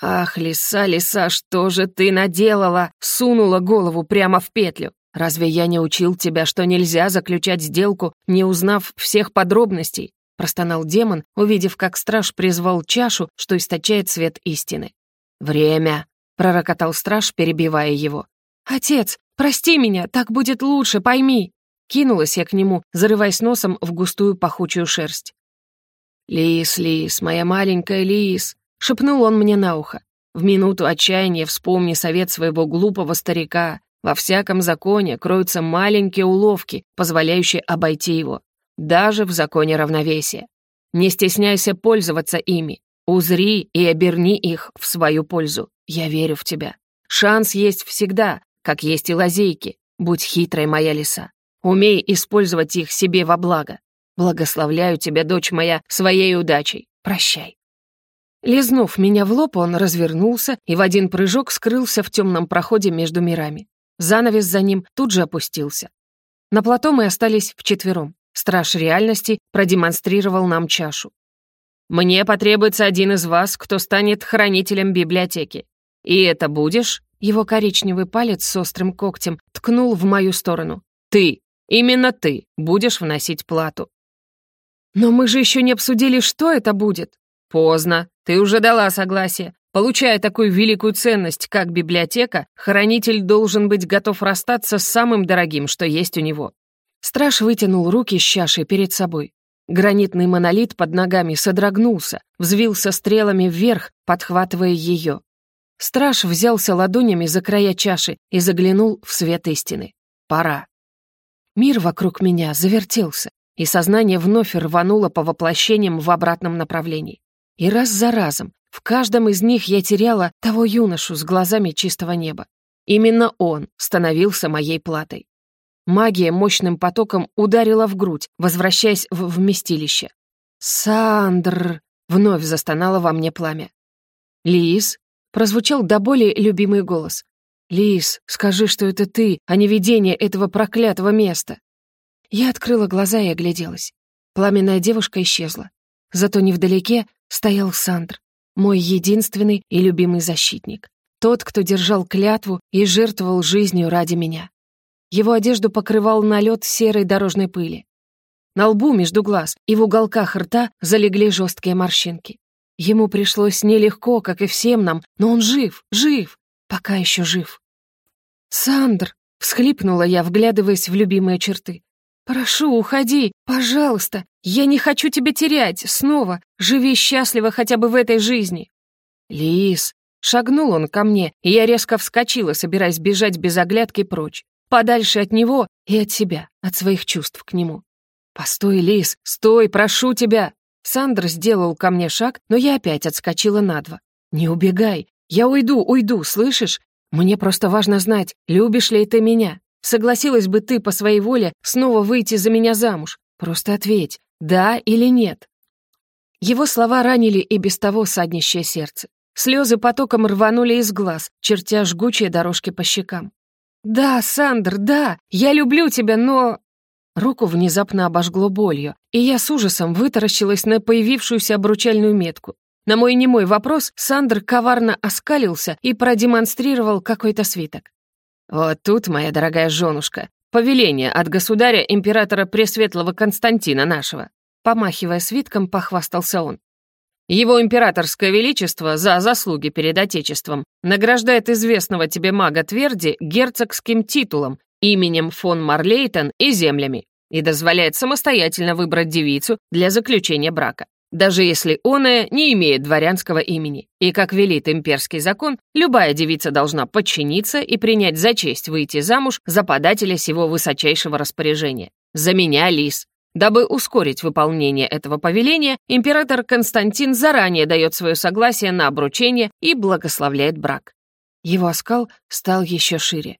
«Ах, лиса, лиса, что же ты наделала?» Сунула голову прямо в петлю. «Разве я не учил тебя, что нельзя заключать сделку, не узнав всех подробностей?» Простонал демон, увидев, как страж призвал чашу, что источает свет истины. «Время!» — пророкотал страж, перебивая его. «Отец, прости меня, так будет лучше, пойми!» Кинулась я к нему, зарываясь носом в густую пахучую шерсть. «Лис, лис, моя маленькая лис!» — шепнул он мне на ухо. «В минуту отчаяния вспомни совет своего глупого старика. Во всяком законе кроются маленькие уловки, позволяющие обойти его. Даже в законе равновесия. Не стесняйся пользоваться ими. Узри и оберни их в свою пользу. Я верю в тебя. Шанс есть всегда, как есть и лазейки. Будь хитрой, моя лиса. Умей использовать их себе во благо. Благословляю тебя, дочь моя, своей удачей. Прощай». Лизнув меня в лоб, он развернулся и в один прыжок скрылся в темном проходе между мирами. Занавес за ним тут же опустился. На плато мы остались вчетвером. Страж реальности продемонстрировал нам чашу. «Мне потребуется один из вас, кто станет хранителем библиотеки. И это будешь...» Его коричневый палец с острым когтем ткнул в мою сторону. «Ты, именно ты, будешь вносить плату». «Но мы же еще не обсудили, что это будет». «Поздно. Ты уже дала согласие. Получая такую великую ценность, как библиотека, хранитель должен быть готов расстаться с самым дорогим, что есть у него». Страж вытянул руки с чашей перед собой. Гранитный монолит под ногами содрогнулся, взвился стрелами вверх, подхватывая ее. Страж взялся ладонями за края чаши и заглянул в свет истины. Пора. Мир вокруг меня завертелся, и сознание вновь рвануло по воплощениям в обратном направлении. И раз за разом в каждом из них я теряла того юношу с глазами чистого неба. Именно он становился моей платой. Магия мощным потоком ударила в грудь, возвращаясь в вместилище. «Сандр!» — вновь застонало во мне пламя. «Лис?» — прозвучал до боли любимый голос. «Лис, скажи, что это ты, а не видение этого проклятого места!» Я открыла глаза и огляделась. Пламенная девушка исчезла. Зато невдалеке стоял Сандр, мой единственный и любимый защитник. Тот, кто держал клятву и жертвовал жизнью ради меня. Его одежду покрывал налет серой дорожной пыли. На лбу между глаз и в уголках рта залегли жесткие морщинки. Ему пришлось нелегко, как и всем нам, но он жив, жив, пока еще жив. «Сандр!» — всхлипнула я, вглядываясь в любимые черты. «Прошу, уходи, пожалуйста. Я не хочу тебя терять. Снова. Живи счастливо хотя бы в этой жизни». «Лис!» Шагнул он ко мне, и я резко вскочила, собираясь бежать без оглядки прочь. Подальше от него и от себя, от своих чувств к нему. «Постой, Лис, стой, прошу тебя!» Сандр сделал ко мне шаг, но я опять отскочила на два. «Не убегай! Я уйду, уйду, слышишь? Мне просто важно знать, любишь ли ты меня. Согласилась бы ты по своей воле снова выйти за меня замуж? Просто ответь, да или нет?» Его слова ранили и без того саднищее сердце. Слезы потоком рванули из глаз, чертя жгучие дорожки по щекам. «Да, Сандр, да, я люблю тебя, но...» Руку внезапно обожгло болью, и я с ужасом вытаращилась на появившуюся обручальную метку. На мой немой вопрос Сандр коварно оскалился и продемонстрировал какой-то свиток. «Вот тут, моя дорогая женушка, повеление от государя императора Пресветлого Константина нашего». Помахивая свитком, похвастался он. Его императорское величество за заслуги перед Отечеством награждает известного тебе мага Тверди герцогским титулом, именем фон Марлейтон и землями, и дозволяет самостоятельно выбрать девицу для заключения брака даже если оная не имеет дворянского имени. И, как велит имперский закон, любая девица должна подчиниться и принять за честь выйти замуж за подателя сего высочайшего распоряжения. За меня, Лис. Дабы ускорить выполнение этого повеления, император Константин заранее дает свое согласие на обручение и благословляет брак. Его оскал стал еще шире.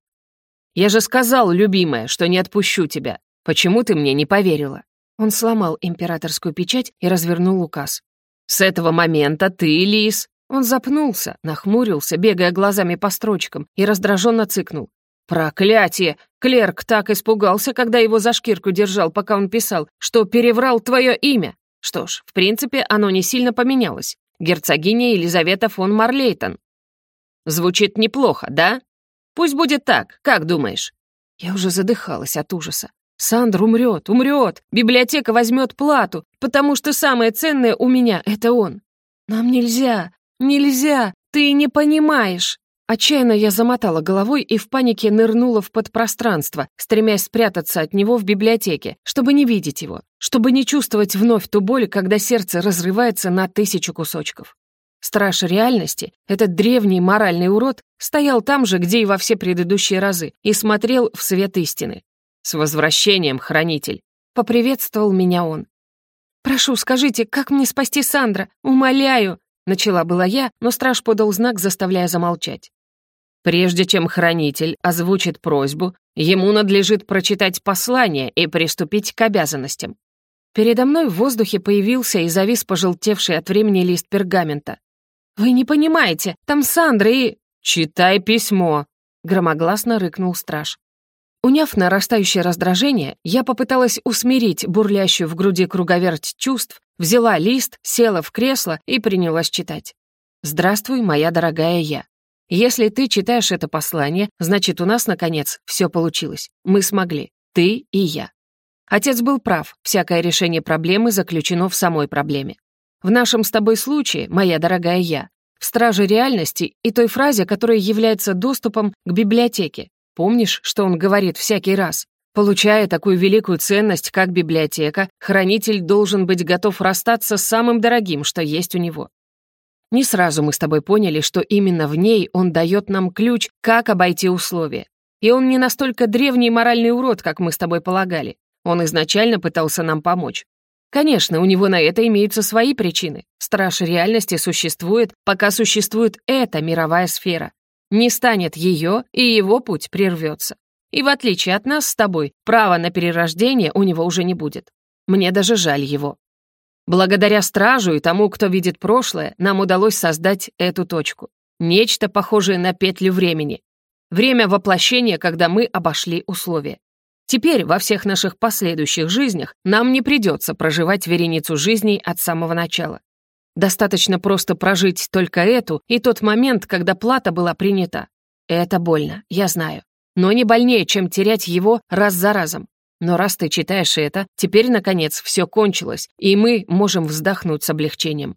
«Я же сказал, любимая, что не отпущу тебя. Почему ты мне не поверила?» Он сломал императорскую печать и развернул указ. «С этого момента ты, Лис!» Он запнулся, нахмурился, бегая глазами по строчкам, и раздраженно цыкнул. «Проклятие! Клерк так испугался, когда его за шкирку держал, пока он писал, что переврал твое имя. Что ж, в принципе, оно не сильно поменялось. Герцогиня Елизавета фон Марлейтон. Звучит неплохо, да? Пусть будет так, как думаешь?» Я уже задыхалась от ужаса. Сандр умрет, умрет, библиотека возьмет плату, потому что самое ценное у меня — это он. Нам нельзя, нельзя, ты не понимаешь. Отчаянно я замотала головой и в панике нырнула в подпространство, стремясь спрятаться от него в библиотеке, чтобы не видеть его, чтобы не чувствовать вновь ту боль, когда сердце разрывается на тысячу кусочков. Страж реальности, этот древний моральный урод, стоял там же, где и во все предыдущие разы, и смотрел в свет истины. «С возвращением, хранитель!» — поприветствовал меня он. «Прошу, скажите, как мне спасти Сандра? Умоляю!» Начала была я, но страж подал знак, заставляя замолчать. Прежде чем хранитель озвучит просьбу, ему надлежит прочитать послание и приступить к обязанностям. Передо мной в воздухе появился и завис пожелтевший от времени лист пергамента. «Вы не понимаете, там Сандра и...» «Читай письмо», — громогласно рыкнул страж. Уняв нарастающее раздражение, я попыталась усмирить бурлящую в груди круговерть чувств, взяла лист, села в кресло и принялась читать. «Здравствуй, моя дорогая я. Если ты читаешь это послание, значит, у нас, наконец, все получилось. Мы смогли. Ты и я. Отец был прав, всякое решение проблемы заключено в самой проблеме. В нашем с тобой случае, моя дорогая я, в страже реальности и той фразе, которая является доступом к библиотеке. Помнишь, что он говорит всякий раз? Получая такую великую ценность, как библиотека, хранитель должен быть готов расстаться с самым дорогим, что есть у него. Не сразу мы с тобой поняли, что именно в ней он дает нам ключ, как обойти условия. И он не настолько древний моральный урод, как мы с тобой полагали. Он изначально пытался нам помочь. Конечно, у него на это имеются свои причины. Страж реальности существует, пока существует эта мировая сфера. Не станет ее, и его путь прервется. И в отличие от нас с тобой, права на перерождение у него уже не будет. Мне даже жаль его. Благодаря стражу и тому, кто видит прошлое, нам удалось создать эту точку. Нечто похожее на петлю времени. Время воплощения, когда мы обошли условия. Теперь во всех наших последующих жизнях нам не придется проживать вереницу жизней от самого начала. Достаточно просто прожить только эту и тот момент, когда плата была принята. Это больно, я знаю. Но не больнее, чем терять его раз за разом. Но раз ты читаешь это, теперь, наконец, все кончилось, и мы можем вздохнуть с облегчением.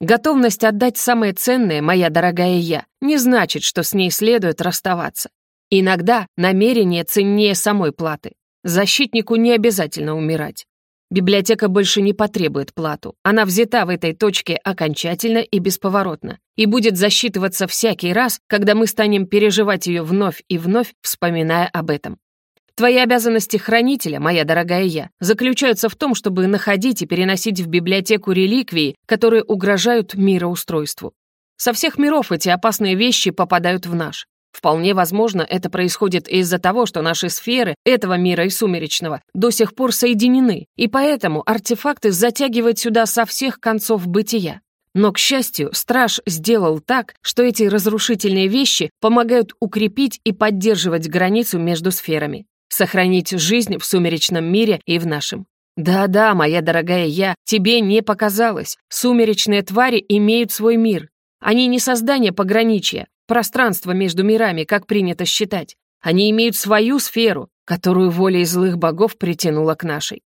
Готовность отдать самое ценное, моя дорогая я, не значит, что с ней следует расставаться. Иногда намерение ценнее самой платы. Защитнику не обязательно умирать. Библиотека больше не потребует плату. Она взята в этой точке окончательно и бесповоротно и будет засчитываться всякий раз, когда мы станем переживать ее вновь и вновь, вспоминая об этом. Твои обязанности хранителя, моя дорогая я, заключаются в том, чтобы находить и переносить в библиотеку реликвии, которые угрожают мироустройству. Со всех миров эти опасные вещи попадают в наш. Вполне возможно, это происходит из-за того, что наши сферы этого мира и сумеречного до сих пор соединены, и поэтому артефакты затягивают сюда со всех концов бытия. Но, к счастью, страж сделал так, что эти разрушительные вещи помогают укрепить и поддерживать границу между сферами, сохранить жизнь в сумеречном мире и в нашем. Да-да, моя дорогая я, тебе не показалось. Сумеречные твари имеют свой мир. Они не создание пограничья, пространство между мирами, как принято считать. Они имеют свою сферу, которую воля злых богов притянула к нашей.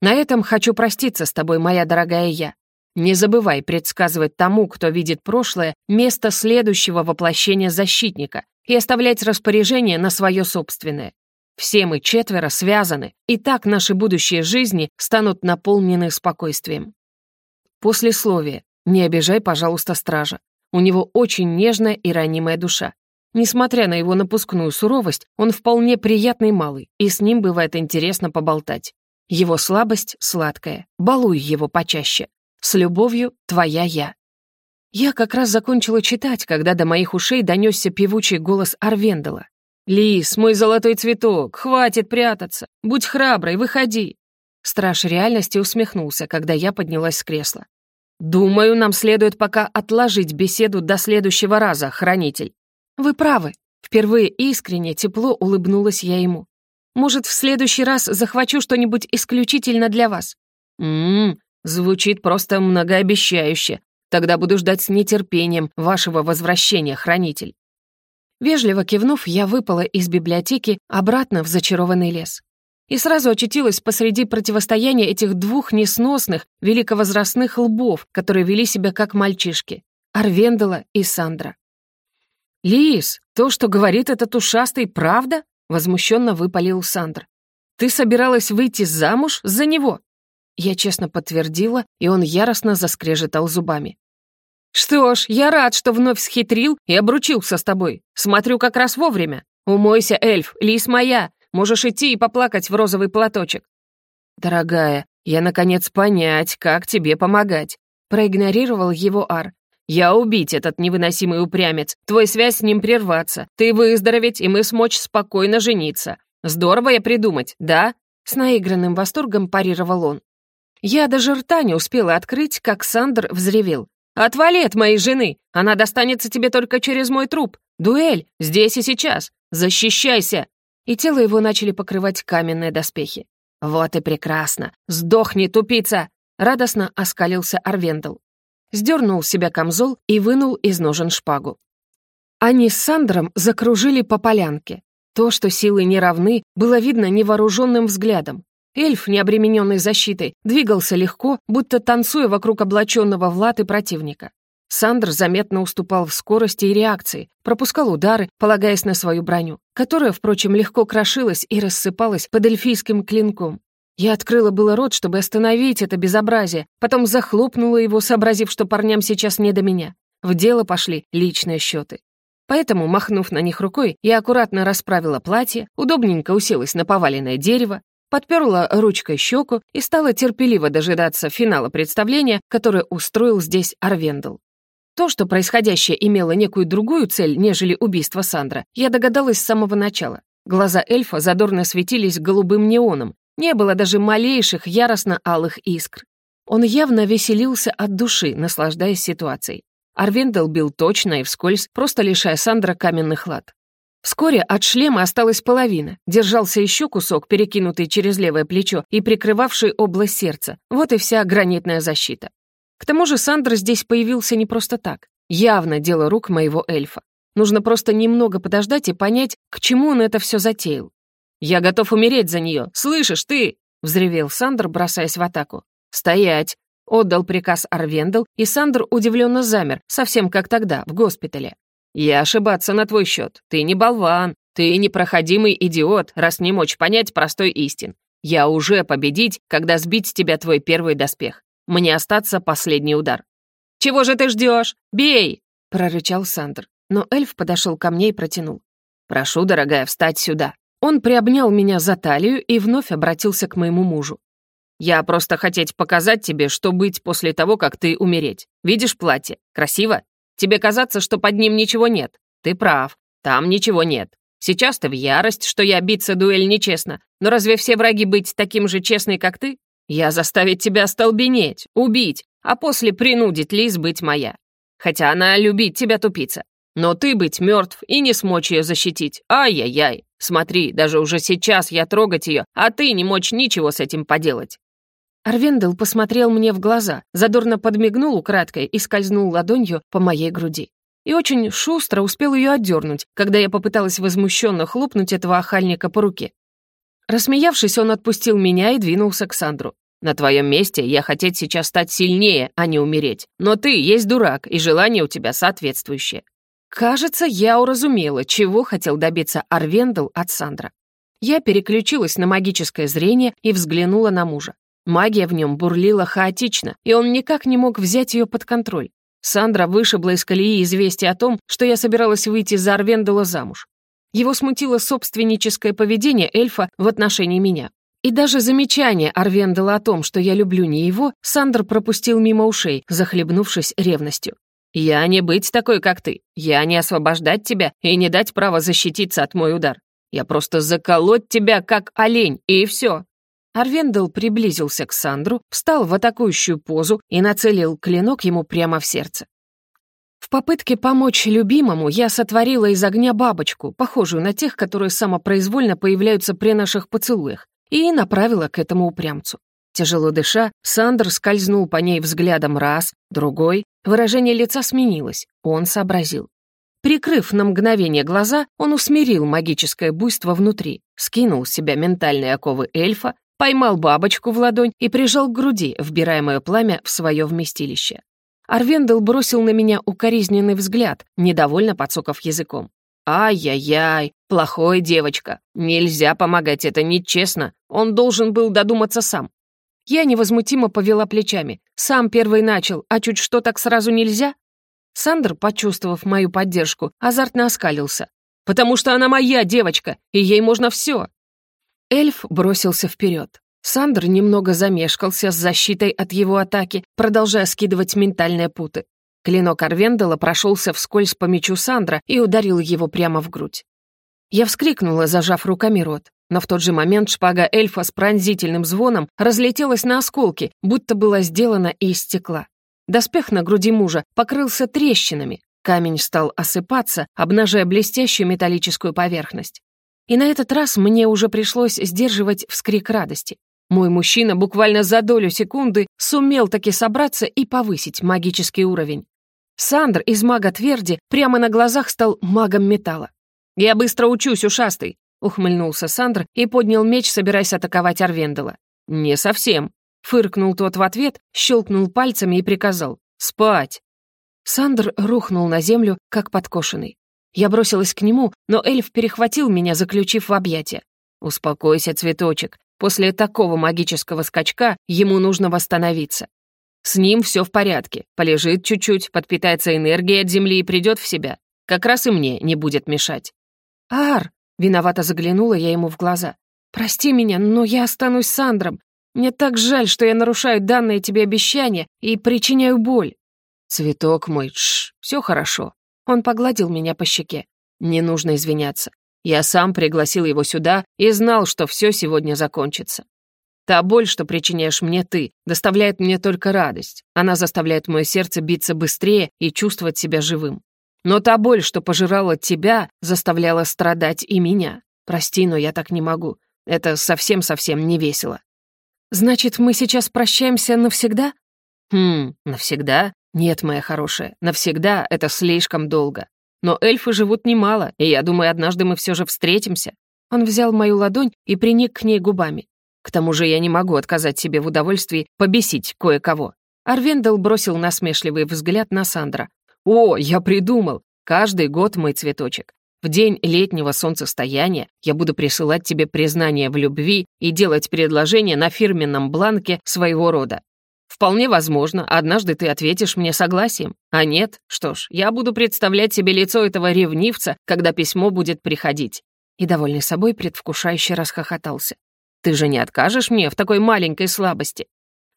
На этом хочу проститься с тобой, моя дорогая я. Не забывай предсказывать тому, кто видит прошлое, место следующего воплощения защитника и оставлять распоряжение на свое собственное. Все мы четверо связаны, и так наши будущие жизни станут наполнены спокойствием. Послесловие. Не обижай, пожалуйста, стража. У него очень нежная и ранимая душа. Несмотря на его напускную суровость, он вполне приятный малый, и с ним бывает интересно поболтать. Его слабость сладкая, балуй его почаще. С любовью, твоя я. Я как раз закончила читать, когда до моих ушей донесся певучий голос Арвендела. «Лис, мой золотой цветок, хватит прятаться! Будь храброй, выходи!» Страж реальности усмехнулся, когда я поднялась с кресла. «Думаю, нам следует пока отложить беседу до следующего раза, хранитель». «Вы правы». Впервые искренне, тепло улыбнулась я ему. «Может, в следующий раз захвачу что-нибудь исключительно для вас?» «Ммм, звучит просто многообещающе. Тогда буду ждать с нетерпением вашего возвращения, хранитель». Вежливо кивнув, я выпала из библиотеки обратно в зачарованный лес и сразу очутилась посреди противостояния этих двух несносных, великовозрастных лбов, которые вели себя как мальчишки — Арвендела и Сандра. «Лис, то, что говорит этот ушастый, правда?» — возмущенно выпалил Сандр. «Ты собиралась выйти замуж за него?» Я честно подтвердила, и он яростно заскрежетал зубами. «Что ж, я рад, что вновь схитрил и обручился с тобой. Смотрю как раз вовремя. Умойся, эльф, лис моя, Можешь идти и поплакать в розовый платочек». «Дорогая, я, наконец, понять, как тебе помогать», — проигнорировал его Ар. Я убить этот невыносимый упрямец, твой связь с ним прерваться, ты выздороветь, и мы смочь спокойно жениться. Здорово я придумать, да?» С наигранным восторгом парировал он. Я даже рта не успела открыть, как Сандр взревел. «Отвали от моей жены! Она достанется тебе только через мой труп! Дуэль! Здесь и сейчас! Защищайся!» И тело его начали покрывать каменные доспехи. «Вот и прекрасно! Сдохни, тупица!» Радостно оскалился Арвендел. Сдернул с себя камзол и вынул из ножен шпагу. Они с Сандром закружили по полянке. То, что силы не равны, было видно невооруженным взглядом. Эльф, не обремененный защитой, двигался легко, будто танцуя вокруг облаченного в латы противника. Сандр заметно уступал в скорости и реакции, пропускал удары, полагаясь на свою броню, которая, впрочем, легко крошилась и рассыпалась под эльфийским клинком. Я открыла было рот, чтобы остановить это безобразие, потом захлопнула его, сообразив, что парням сейчас не до меня. В дело пошли личные счеты. Поэтому, махнув на них рукой, я аккуратно расправила платье, удобненько уселась на поваленное дерево, подперла ручкой щеку и стала терпеливо дожидаться финала представления, которое устроил здесь Арвендел. То, что происходящее имело некую другую цель, нежели убийство Сандра, я догадалась с самого начала. Глаза эльфа задорно светились голубым неоном, не было даже малейших яростно-алых искр. Он явно веселился от души, наслаждаясь ситуацией. Арвендел бил точно и вскользь, просто лишая Сандра каменных лад. Вскоре от шлема осталась половина, держался еще кусок, перекинутый через левое плечо и прикрывавший область сердца. Вот и вся гранитная защита. К тому же Сандра здесь появился не просто так. Явно дело рук моего эльфа. Нужно просто немного подождать и понять, к чему он это все затеял. «Я готов умереть за нее, слышишь ты?» — взревел Сандр, бросаясь в атаку. «Стоять!» — отдал приказ Арвендел, и Сандр удивленно замер, совсем как тогда, в госпитале. «Я ошибаться на твой счет. Ты не болван. Ты непроходимый идиот, раз не мочь понять простой истин. Я уже победить, когда сбить с тебя твой первый доспех. Мне остаться последний удар». «Чего же ты ждешь? Бей!» — прорычал Сандр. Но эльф подошел ко мне и протянул. «Прошу, дорогая, встать сюда». Он приобнял меня за талию и вновь обратился к моему мужу. «Я просто хотеть показать тебе, что быть после того, как ты умереть. Видишь платье? Красиво? Тебе казаться, что под ним ничего нет. Ты прав, там ничего нет. Сейчас ты в ярость, что я биться дуэль нечестно, но разве все враги быть таким же честный, как ты? Я заставить тебя столбенеть, убить, а после принудить Лиз быть моя. Хотя она любит тебя, тупица. Но ты быть мертв и не смочь ее защитить. Ай-яй-яй. Смотри, даже уже сейчас я трогать ее, а ты не мочь ничего с этим поделать. Арвендел посмотрел мне в глаза, задорно подмигнул украдкой и скользнул ладонью по моей груди. И очень шустро успел ее отдернуть, когда я попыталась возмущенно хлопнуть этого охальника по руке. Рассмеявшись, он отпустил меня и двинулся к Сандру. «На твоем месте я хотеть сейчас стать сильнее, а не умереть. Но ты есть дурак, и желание у тебя соответствующее». Кажется, я уразумела, чего хотел добиться Арвендел от Сандра. Я переключилась на магическое зрение и взглянула на мужа. Магия в нем бурлила хаотично, и он никак не мог взять ее под контроль. Сандра вышибла из колеи известие о том, что я собиралась выйти за Арвендела замуж. Его смутило собственническое поведение эльфа в отношении меня. И даже замечание Арвендела о том, что я люблю не его, Сандр пропустил мимо ушей, захлебнувшись ревностью. «Я не быть такой, как ты. Я не освобождать тебя и не дать права защититься от мой удар. Я просто заколоть тебя, как олень, и все. Арвендел приблизился к Сандру, встал в атакующую позу и нацелил клинок ему прямо в сердце. В попытке помочь любимому я сотворила из огня бабочку, похожую на тех, которые самопроизвольно появляются при наших поцелуях, и направила к этому упрямцу. Тяжело дыша, Сандр скользнул по ней взглядом раз, другой. Выражение лица сменилось, он сообразил. Прикрыв на мгновение глаза, он усмирил магическое буйство внутри, скинул с себя ментальные оковы эльфа, поймал бабочку в ладонь и прижал к груди, вбирая мое пламя в свое вместилище. Арвендел бросил на меня укоризненный взгляд, недовольно подсоков языком. «Ай-яй-яй, плохой девочка. Нельзя помогать, это нечестно. Он должен был додуматься сам». Я невозмутимо повела плечами. Сам первый начал, а чуть что так сразу нельзя? Сандр, почувствовав мою поддержку, азартно оскалился. «Потому что она моя девочка, и ей можно все. Эльф бросился вперед. Сандр немного замешкался с защитой от его атаки, продолжая скидывать ментальные путы. Клинок Арвендела прошелся вскользь по мечу Сандра и ударил его прямо в грудь. Я вскрикнула, зажав руками рот, но в тот же момент шпага эльфа с пронзительным звоном разлетелась на осколки, будто была сделана из стекла. Доспех на груди мужа покрылся трещинами, камень стал осыпаться, обнажая блестящую металлическую поверхность. И на этот раз мне уже пришлось сдерживать вскрик радости. Мой мужчина буквально за долю секунды сумел таки собраться и повысить магический уровень. Сандр из мага Тверди прямо на глазах стал магом металла. «Я быстро учусь, ушастый!» — ухмыльнулся Сандр и поднял меч, собираясь атаковать Арвендела. «Не совсем», — фыркнул тот в ответ, щелкнул пальцами и приказал. «Спать!» Сандр рухнул на землю, как подкошенный. Я бросилась к нему, но эльф перехватил меня, заключив в объятия. «Успокойся, цветочек. После такого магического скачка ему нужно восстановиться. С ним все в порядке. Полежит чуть-чуть, подпитается энергией от земли и придет в себя. Как раз и мне не будет мешать. «Ар!» — виновато заглянула я ему в глаза. «Прости меня, но я останусь с Андром. Мне так жаль, что я нарушаю данные тебе обещания и причиняю боль». «Цветок мой, тш, все хорошо». Он погладил меня по щеке. «Не нужно извиняться. Я сам пригласил его сюда и знал, что все сегодня закончится. Та боль, что причиняешь мне ты, доставляет мне только радость. Она заставляет мое сердце биться быстрее и чувствовать себя живым. Но та боль, что пожирала тебя, заставляла страдать и меня. Прости, но я так не могу. Это совсем-совсем не весело. Значит, мы сейчас прощаемся навсегда? Хм, навсегда? Нет, моя хорошая, навсегда — это слишком долго. Но эльфы живут немало, и я думаю, однажды мы все же встретимся. Он взял мою ладонь и приник к ней губами. К тому же я не могу отказать себе в удовольствии побесить кое-кого. Арвендел бросил насмешливый взгляд на Сандра. «О, я придумал! Каждый год, мой цветочек, в день летнего солнцестояния я буду присылать тебе признание в любви и делать предложение на фирменном бланке своего рода. Вполне возможно, однажды ты ответишь мне согласием. А нет, что ж, я буду представлять себе лицо этого ревнивца, когда письмо будет приходить». И, довольный собой, предвкушающе расхохотался. «Ты же не откажешь мне в такой маленькой слабости?»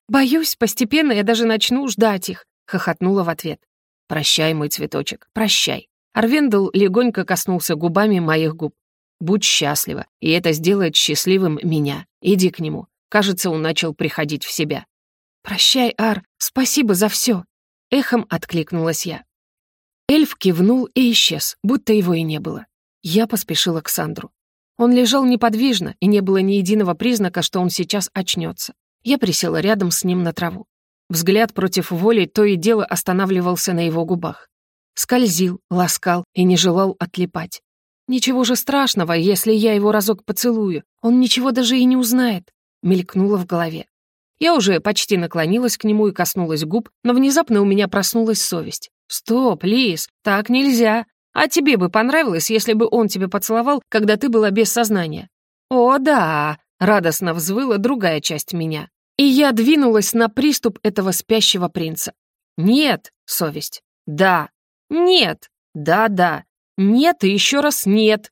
«Боюсь, постепенно я даже начну ждать их», — хохотнула в ответ. «Прощай, мой цветочек, прощай». Арвендел легонько коснулся губами моих губ. «Будь счастлива, и это сделает счастливым меня. Иди к нему». Кажется, он начал приходить в себя. «Прощай, Ар, спасибо за все. эхом откликнулась я. Эльф кивнул и исчез, будто его и не было. Я поспешила к Сандру. Он лежал неподвижно, и не было ни единого признака, что он сейчас очнется. Я присела рядом с ним на траву. Взгляд против воли то и дело останавливался на его губах. Скользил, ласкал и не желал отлипать. «Ничего же страшного, если я его разок поцелую. Он ничего даже и не узнает», — мелькнуло в голове. Я уже почти наклонилась к нему и коснулась губ, но внезапно у меня проснулась совесть. «Стоп, Лис, так нельзя. А тебе бы понравилось, если бы он тебя поцеловал, когда ты была без сознания?» «О, да!» — радостно взвыла другая часть меня. И я двинулась на приступ этого спящего принца. Нет, совесть. Да. Нет. Да-да. Нет и еще раз нет.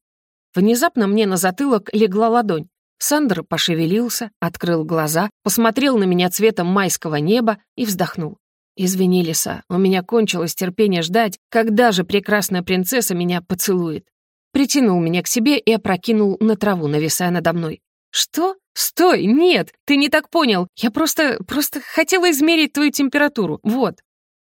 Внезапно мне на затылок легла ладонь. Сандер пошевелился, открыл глаза, посмотрел на меня цветом майского неба и вздохнул. «Извини, лиса, у меня кончилось терпение ждать, когда же прекрасная принцесса меня поцелует». Притянул меня к себе и опрокинул на траву, нависая надо мной. «Что? Стой! Нет! Ты не так понял! Я просто... просто хотела измерить твою температуру. Вот!»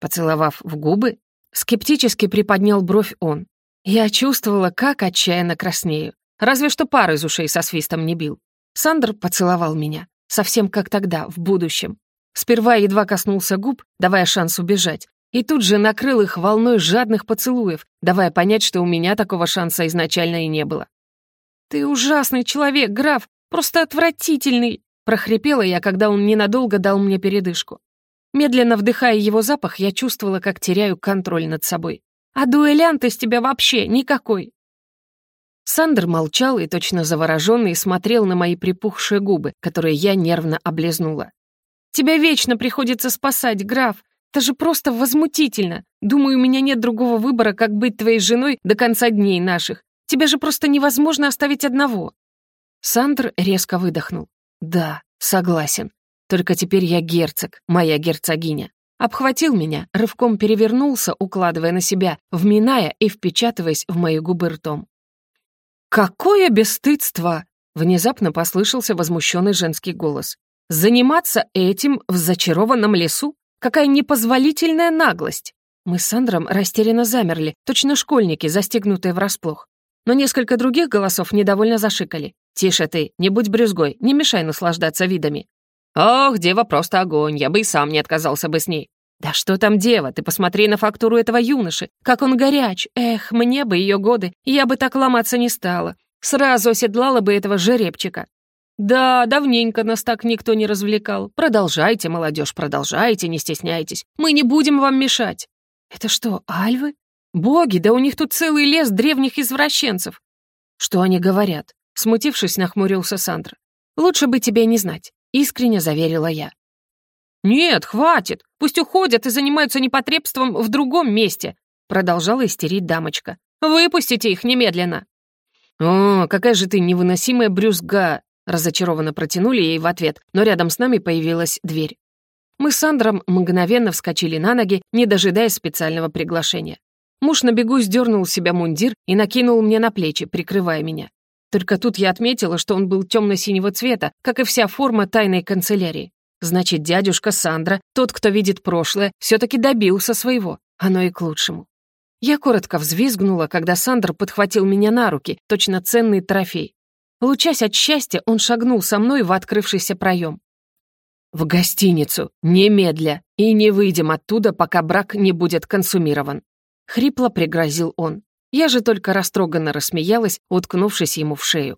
Поцеловав в губы, скептически приподнял бровь он. Я чувствовала, как отчаянно краснею. Разве что пар из ушей со свистом не бил. Сандр поцеловал меня. Совсем как тогда, в будущем. Сперва едва коснулся губ, давая шанс убежать, и тут же накрыл их волной жадных поцелуев, давая понять, что у меня такого шанса изначально и не было. «Ты ужасный человек, граф! Просто отвратительный!» — прохрипела я, когда он ненадолго дал мне передышку. Медленно вдыхая его запах, я чувствовала, как теряю контроль над собой. «А дуэлянт из тебя вообще никакой!» Сандер молчал и, точно завороженный, смотрел на мои припухшие губы, которые я нервно облизнула. «Тебя вечно приходится спасать, граф! Это же просто возмутительно! Думаю, у меня нет другого выбора, как быть твоей женой до конца дней наших. Тебя же просто невозможно оставить одного!» Сандр резко выдохнул. «Да, согласен. Только теперь я герцог, моя герцогиня. обхватил меня, рывком перевернулся, укладывая на себя, вминая и впечатываясь в мои губы ртом. «Какое бесстыдство!» — внезапно послышался возмущенный женский голос. «Заниматься этим в зачарованном лесу? Какая непозволительная наглость!» Мы с Сандром растерянно замерли, точно школьники, застегнутые врасплох. Но несколько других голосов недовольно зашикали. «Тише ты, не будь брюзгой, не мешай наслаждаться видами». «Ох, дева просто огонь, я бы и сам не отказался бы с ней». «Да что там дева, ты посмотри на фактуру этого юноши, как он горяч. Эх, мне бы ее годы, я бы так ломаться не стала. Сразу оседлала бы этого жеребчика». «Да, давненько нас так никто не развлекал. Продолжайте, молодежь, продолжайте, не стесняйтесь. Мы не будем вам мешать». «Это что, альвы? Боги, да у них тут целый лес древних извращенцев». «Что они говорят?» Смутившись, нахмурился Сандра. «Лучше бы тебе не знать», — искренне заверила я. «Нет, хватит! Пусть уходят и занимаются непотребством в другом месте!» Продолжала истерить дамочка. «Выпустите их немедленно!» «О, какая же ты невыносимая брюзга!» Разочарованно протянули ей в ответ, но рядом с нами появилась дверь. Мы с Сандром мгновенно вскочили на ноги, не дожидаясь специального приглашения. Муж на бегу сдернул с себя мундир и накинул мне на плечи, прикрывая меня. Только тут я отметила, что он был темно-синего цвета, как и вся форма тайной канцелярии. Значит, дядюшка Сандра, тот, кто видит прошлое, все-таки добился своего. Оно и к лучшему. Я коротко взвизгнула, когда Сандр подхватил меня на руки, точно ценный трофей. Лучась от счастья, он шагнул со мной в открывшийся проем. «В гостиницу! Немедля! И не выйдем оттуда, пока брак не будет консумирован!» Хрипло пригрозил он. Я же только растроганно рассмеялась, уткнувшись ему в шею.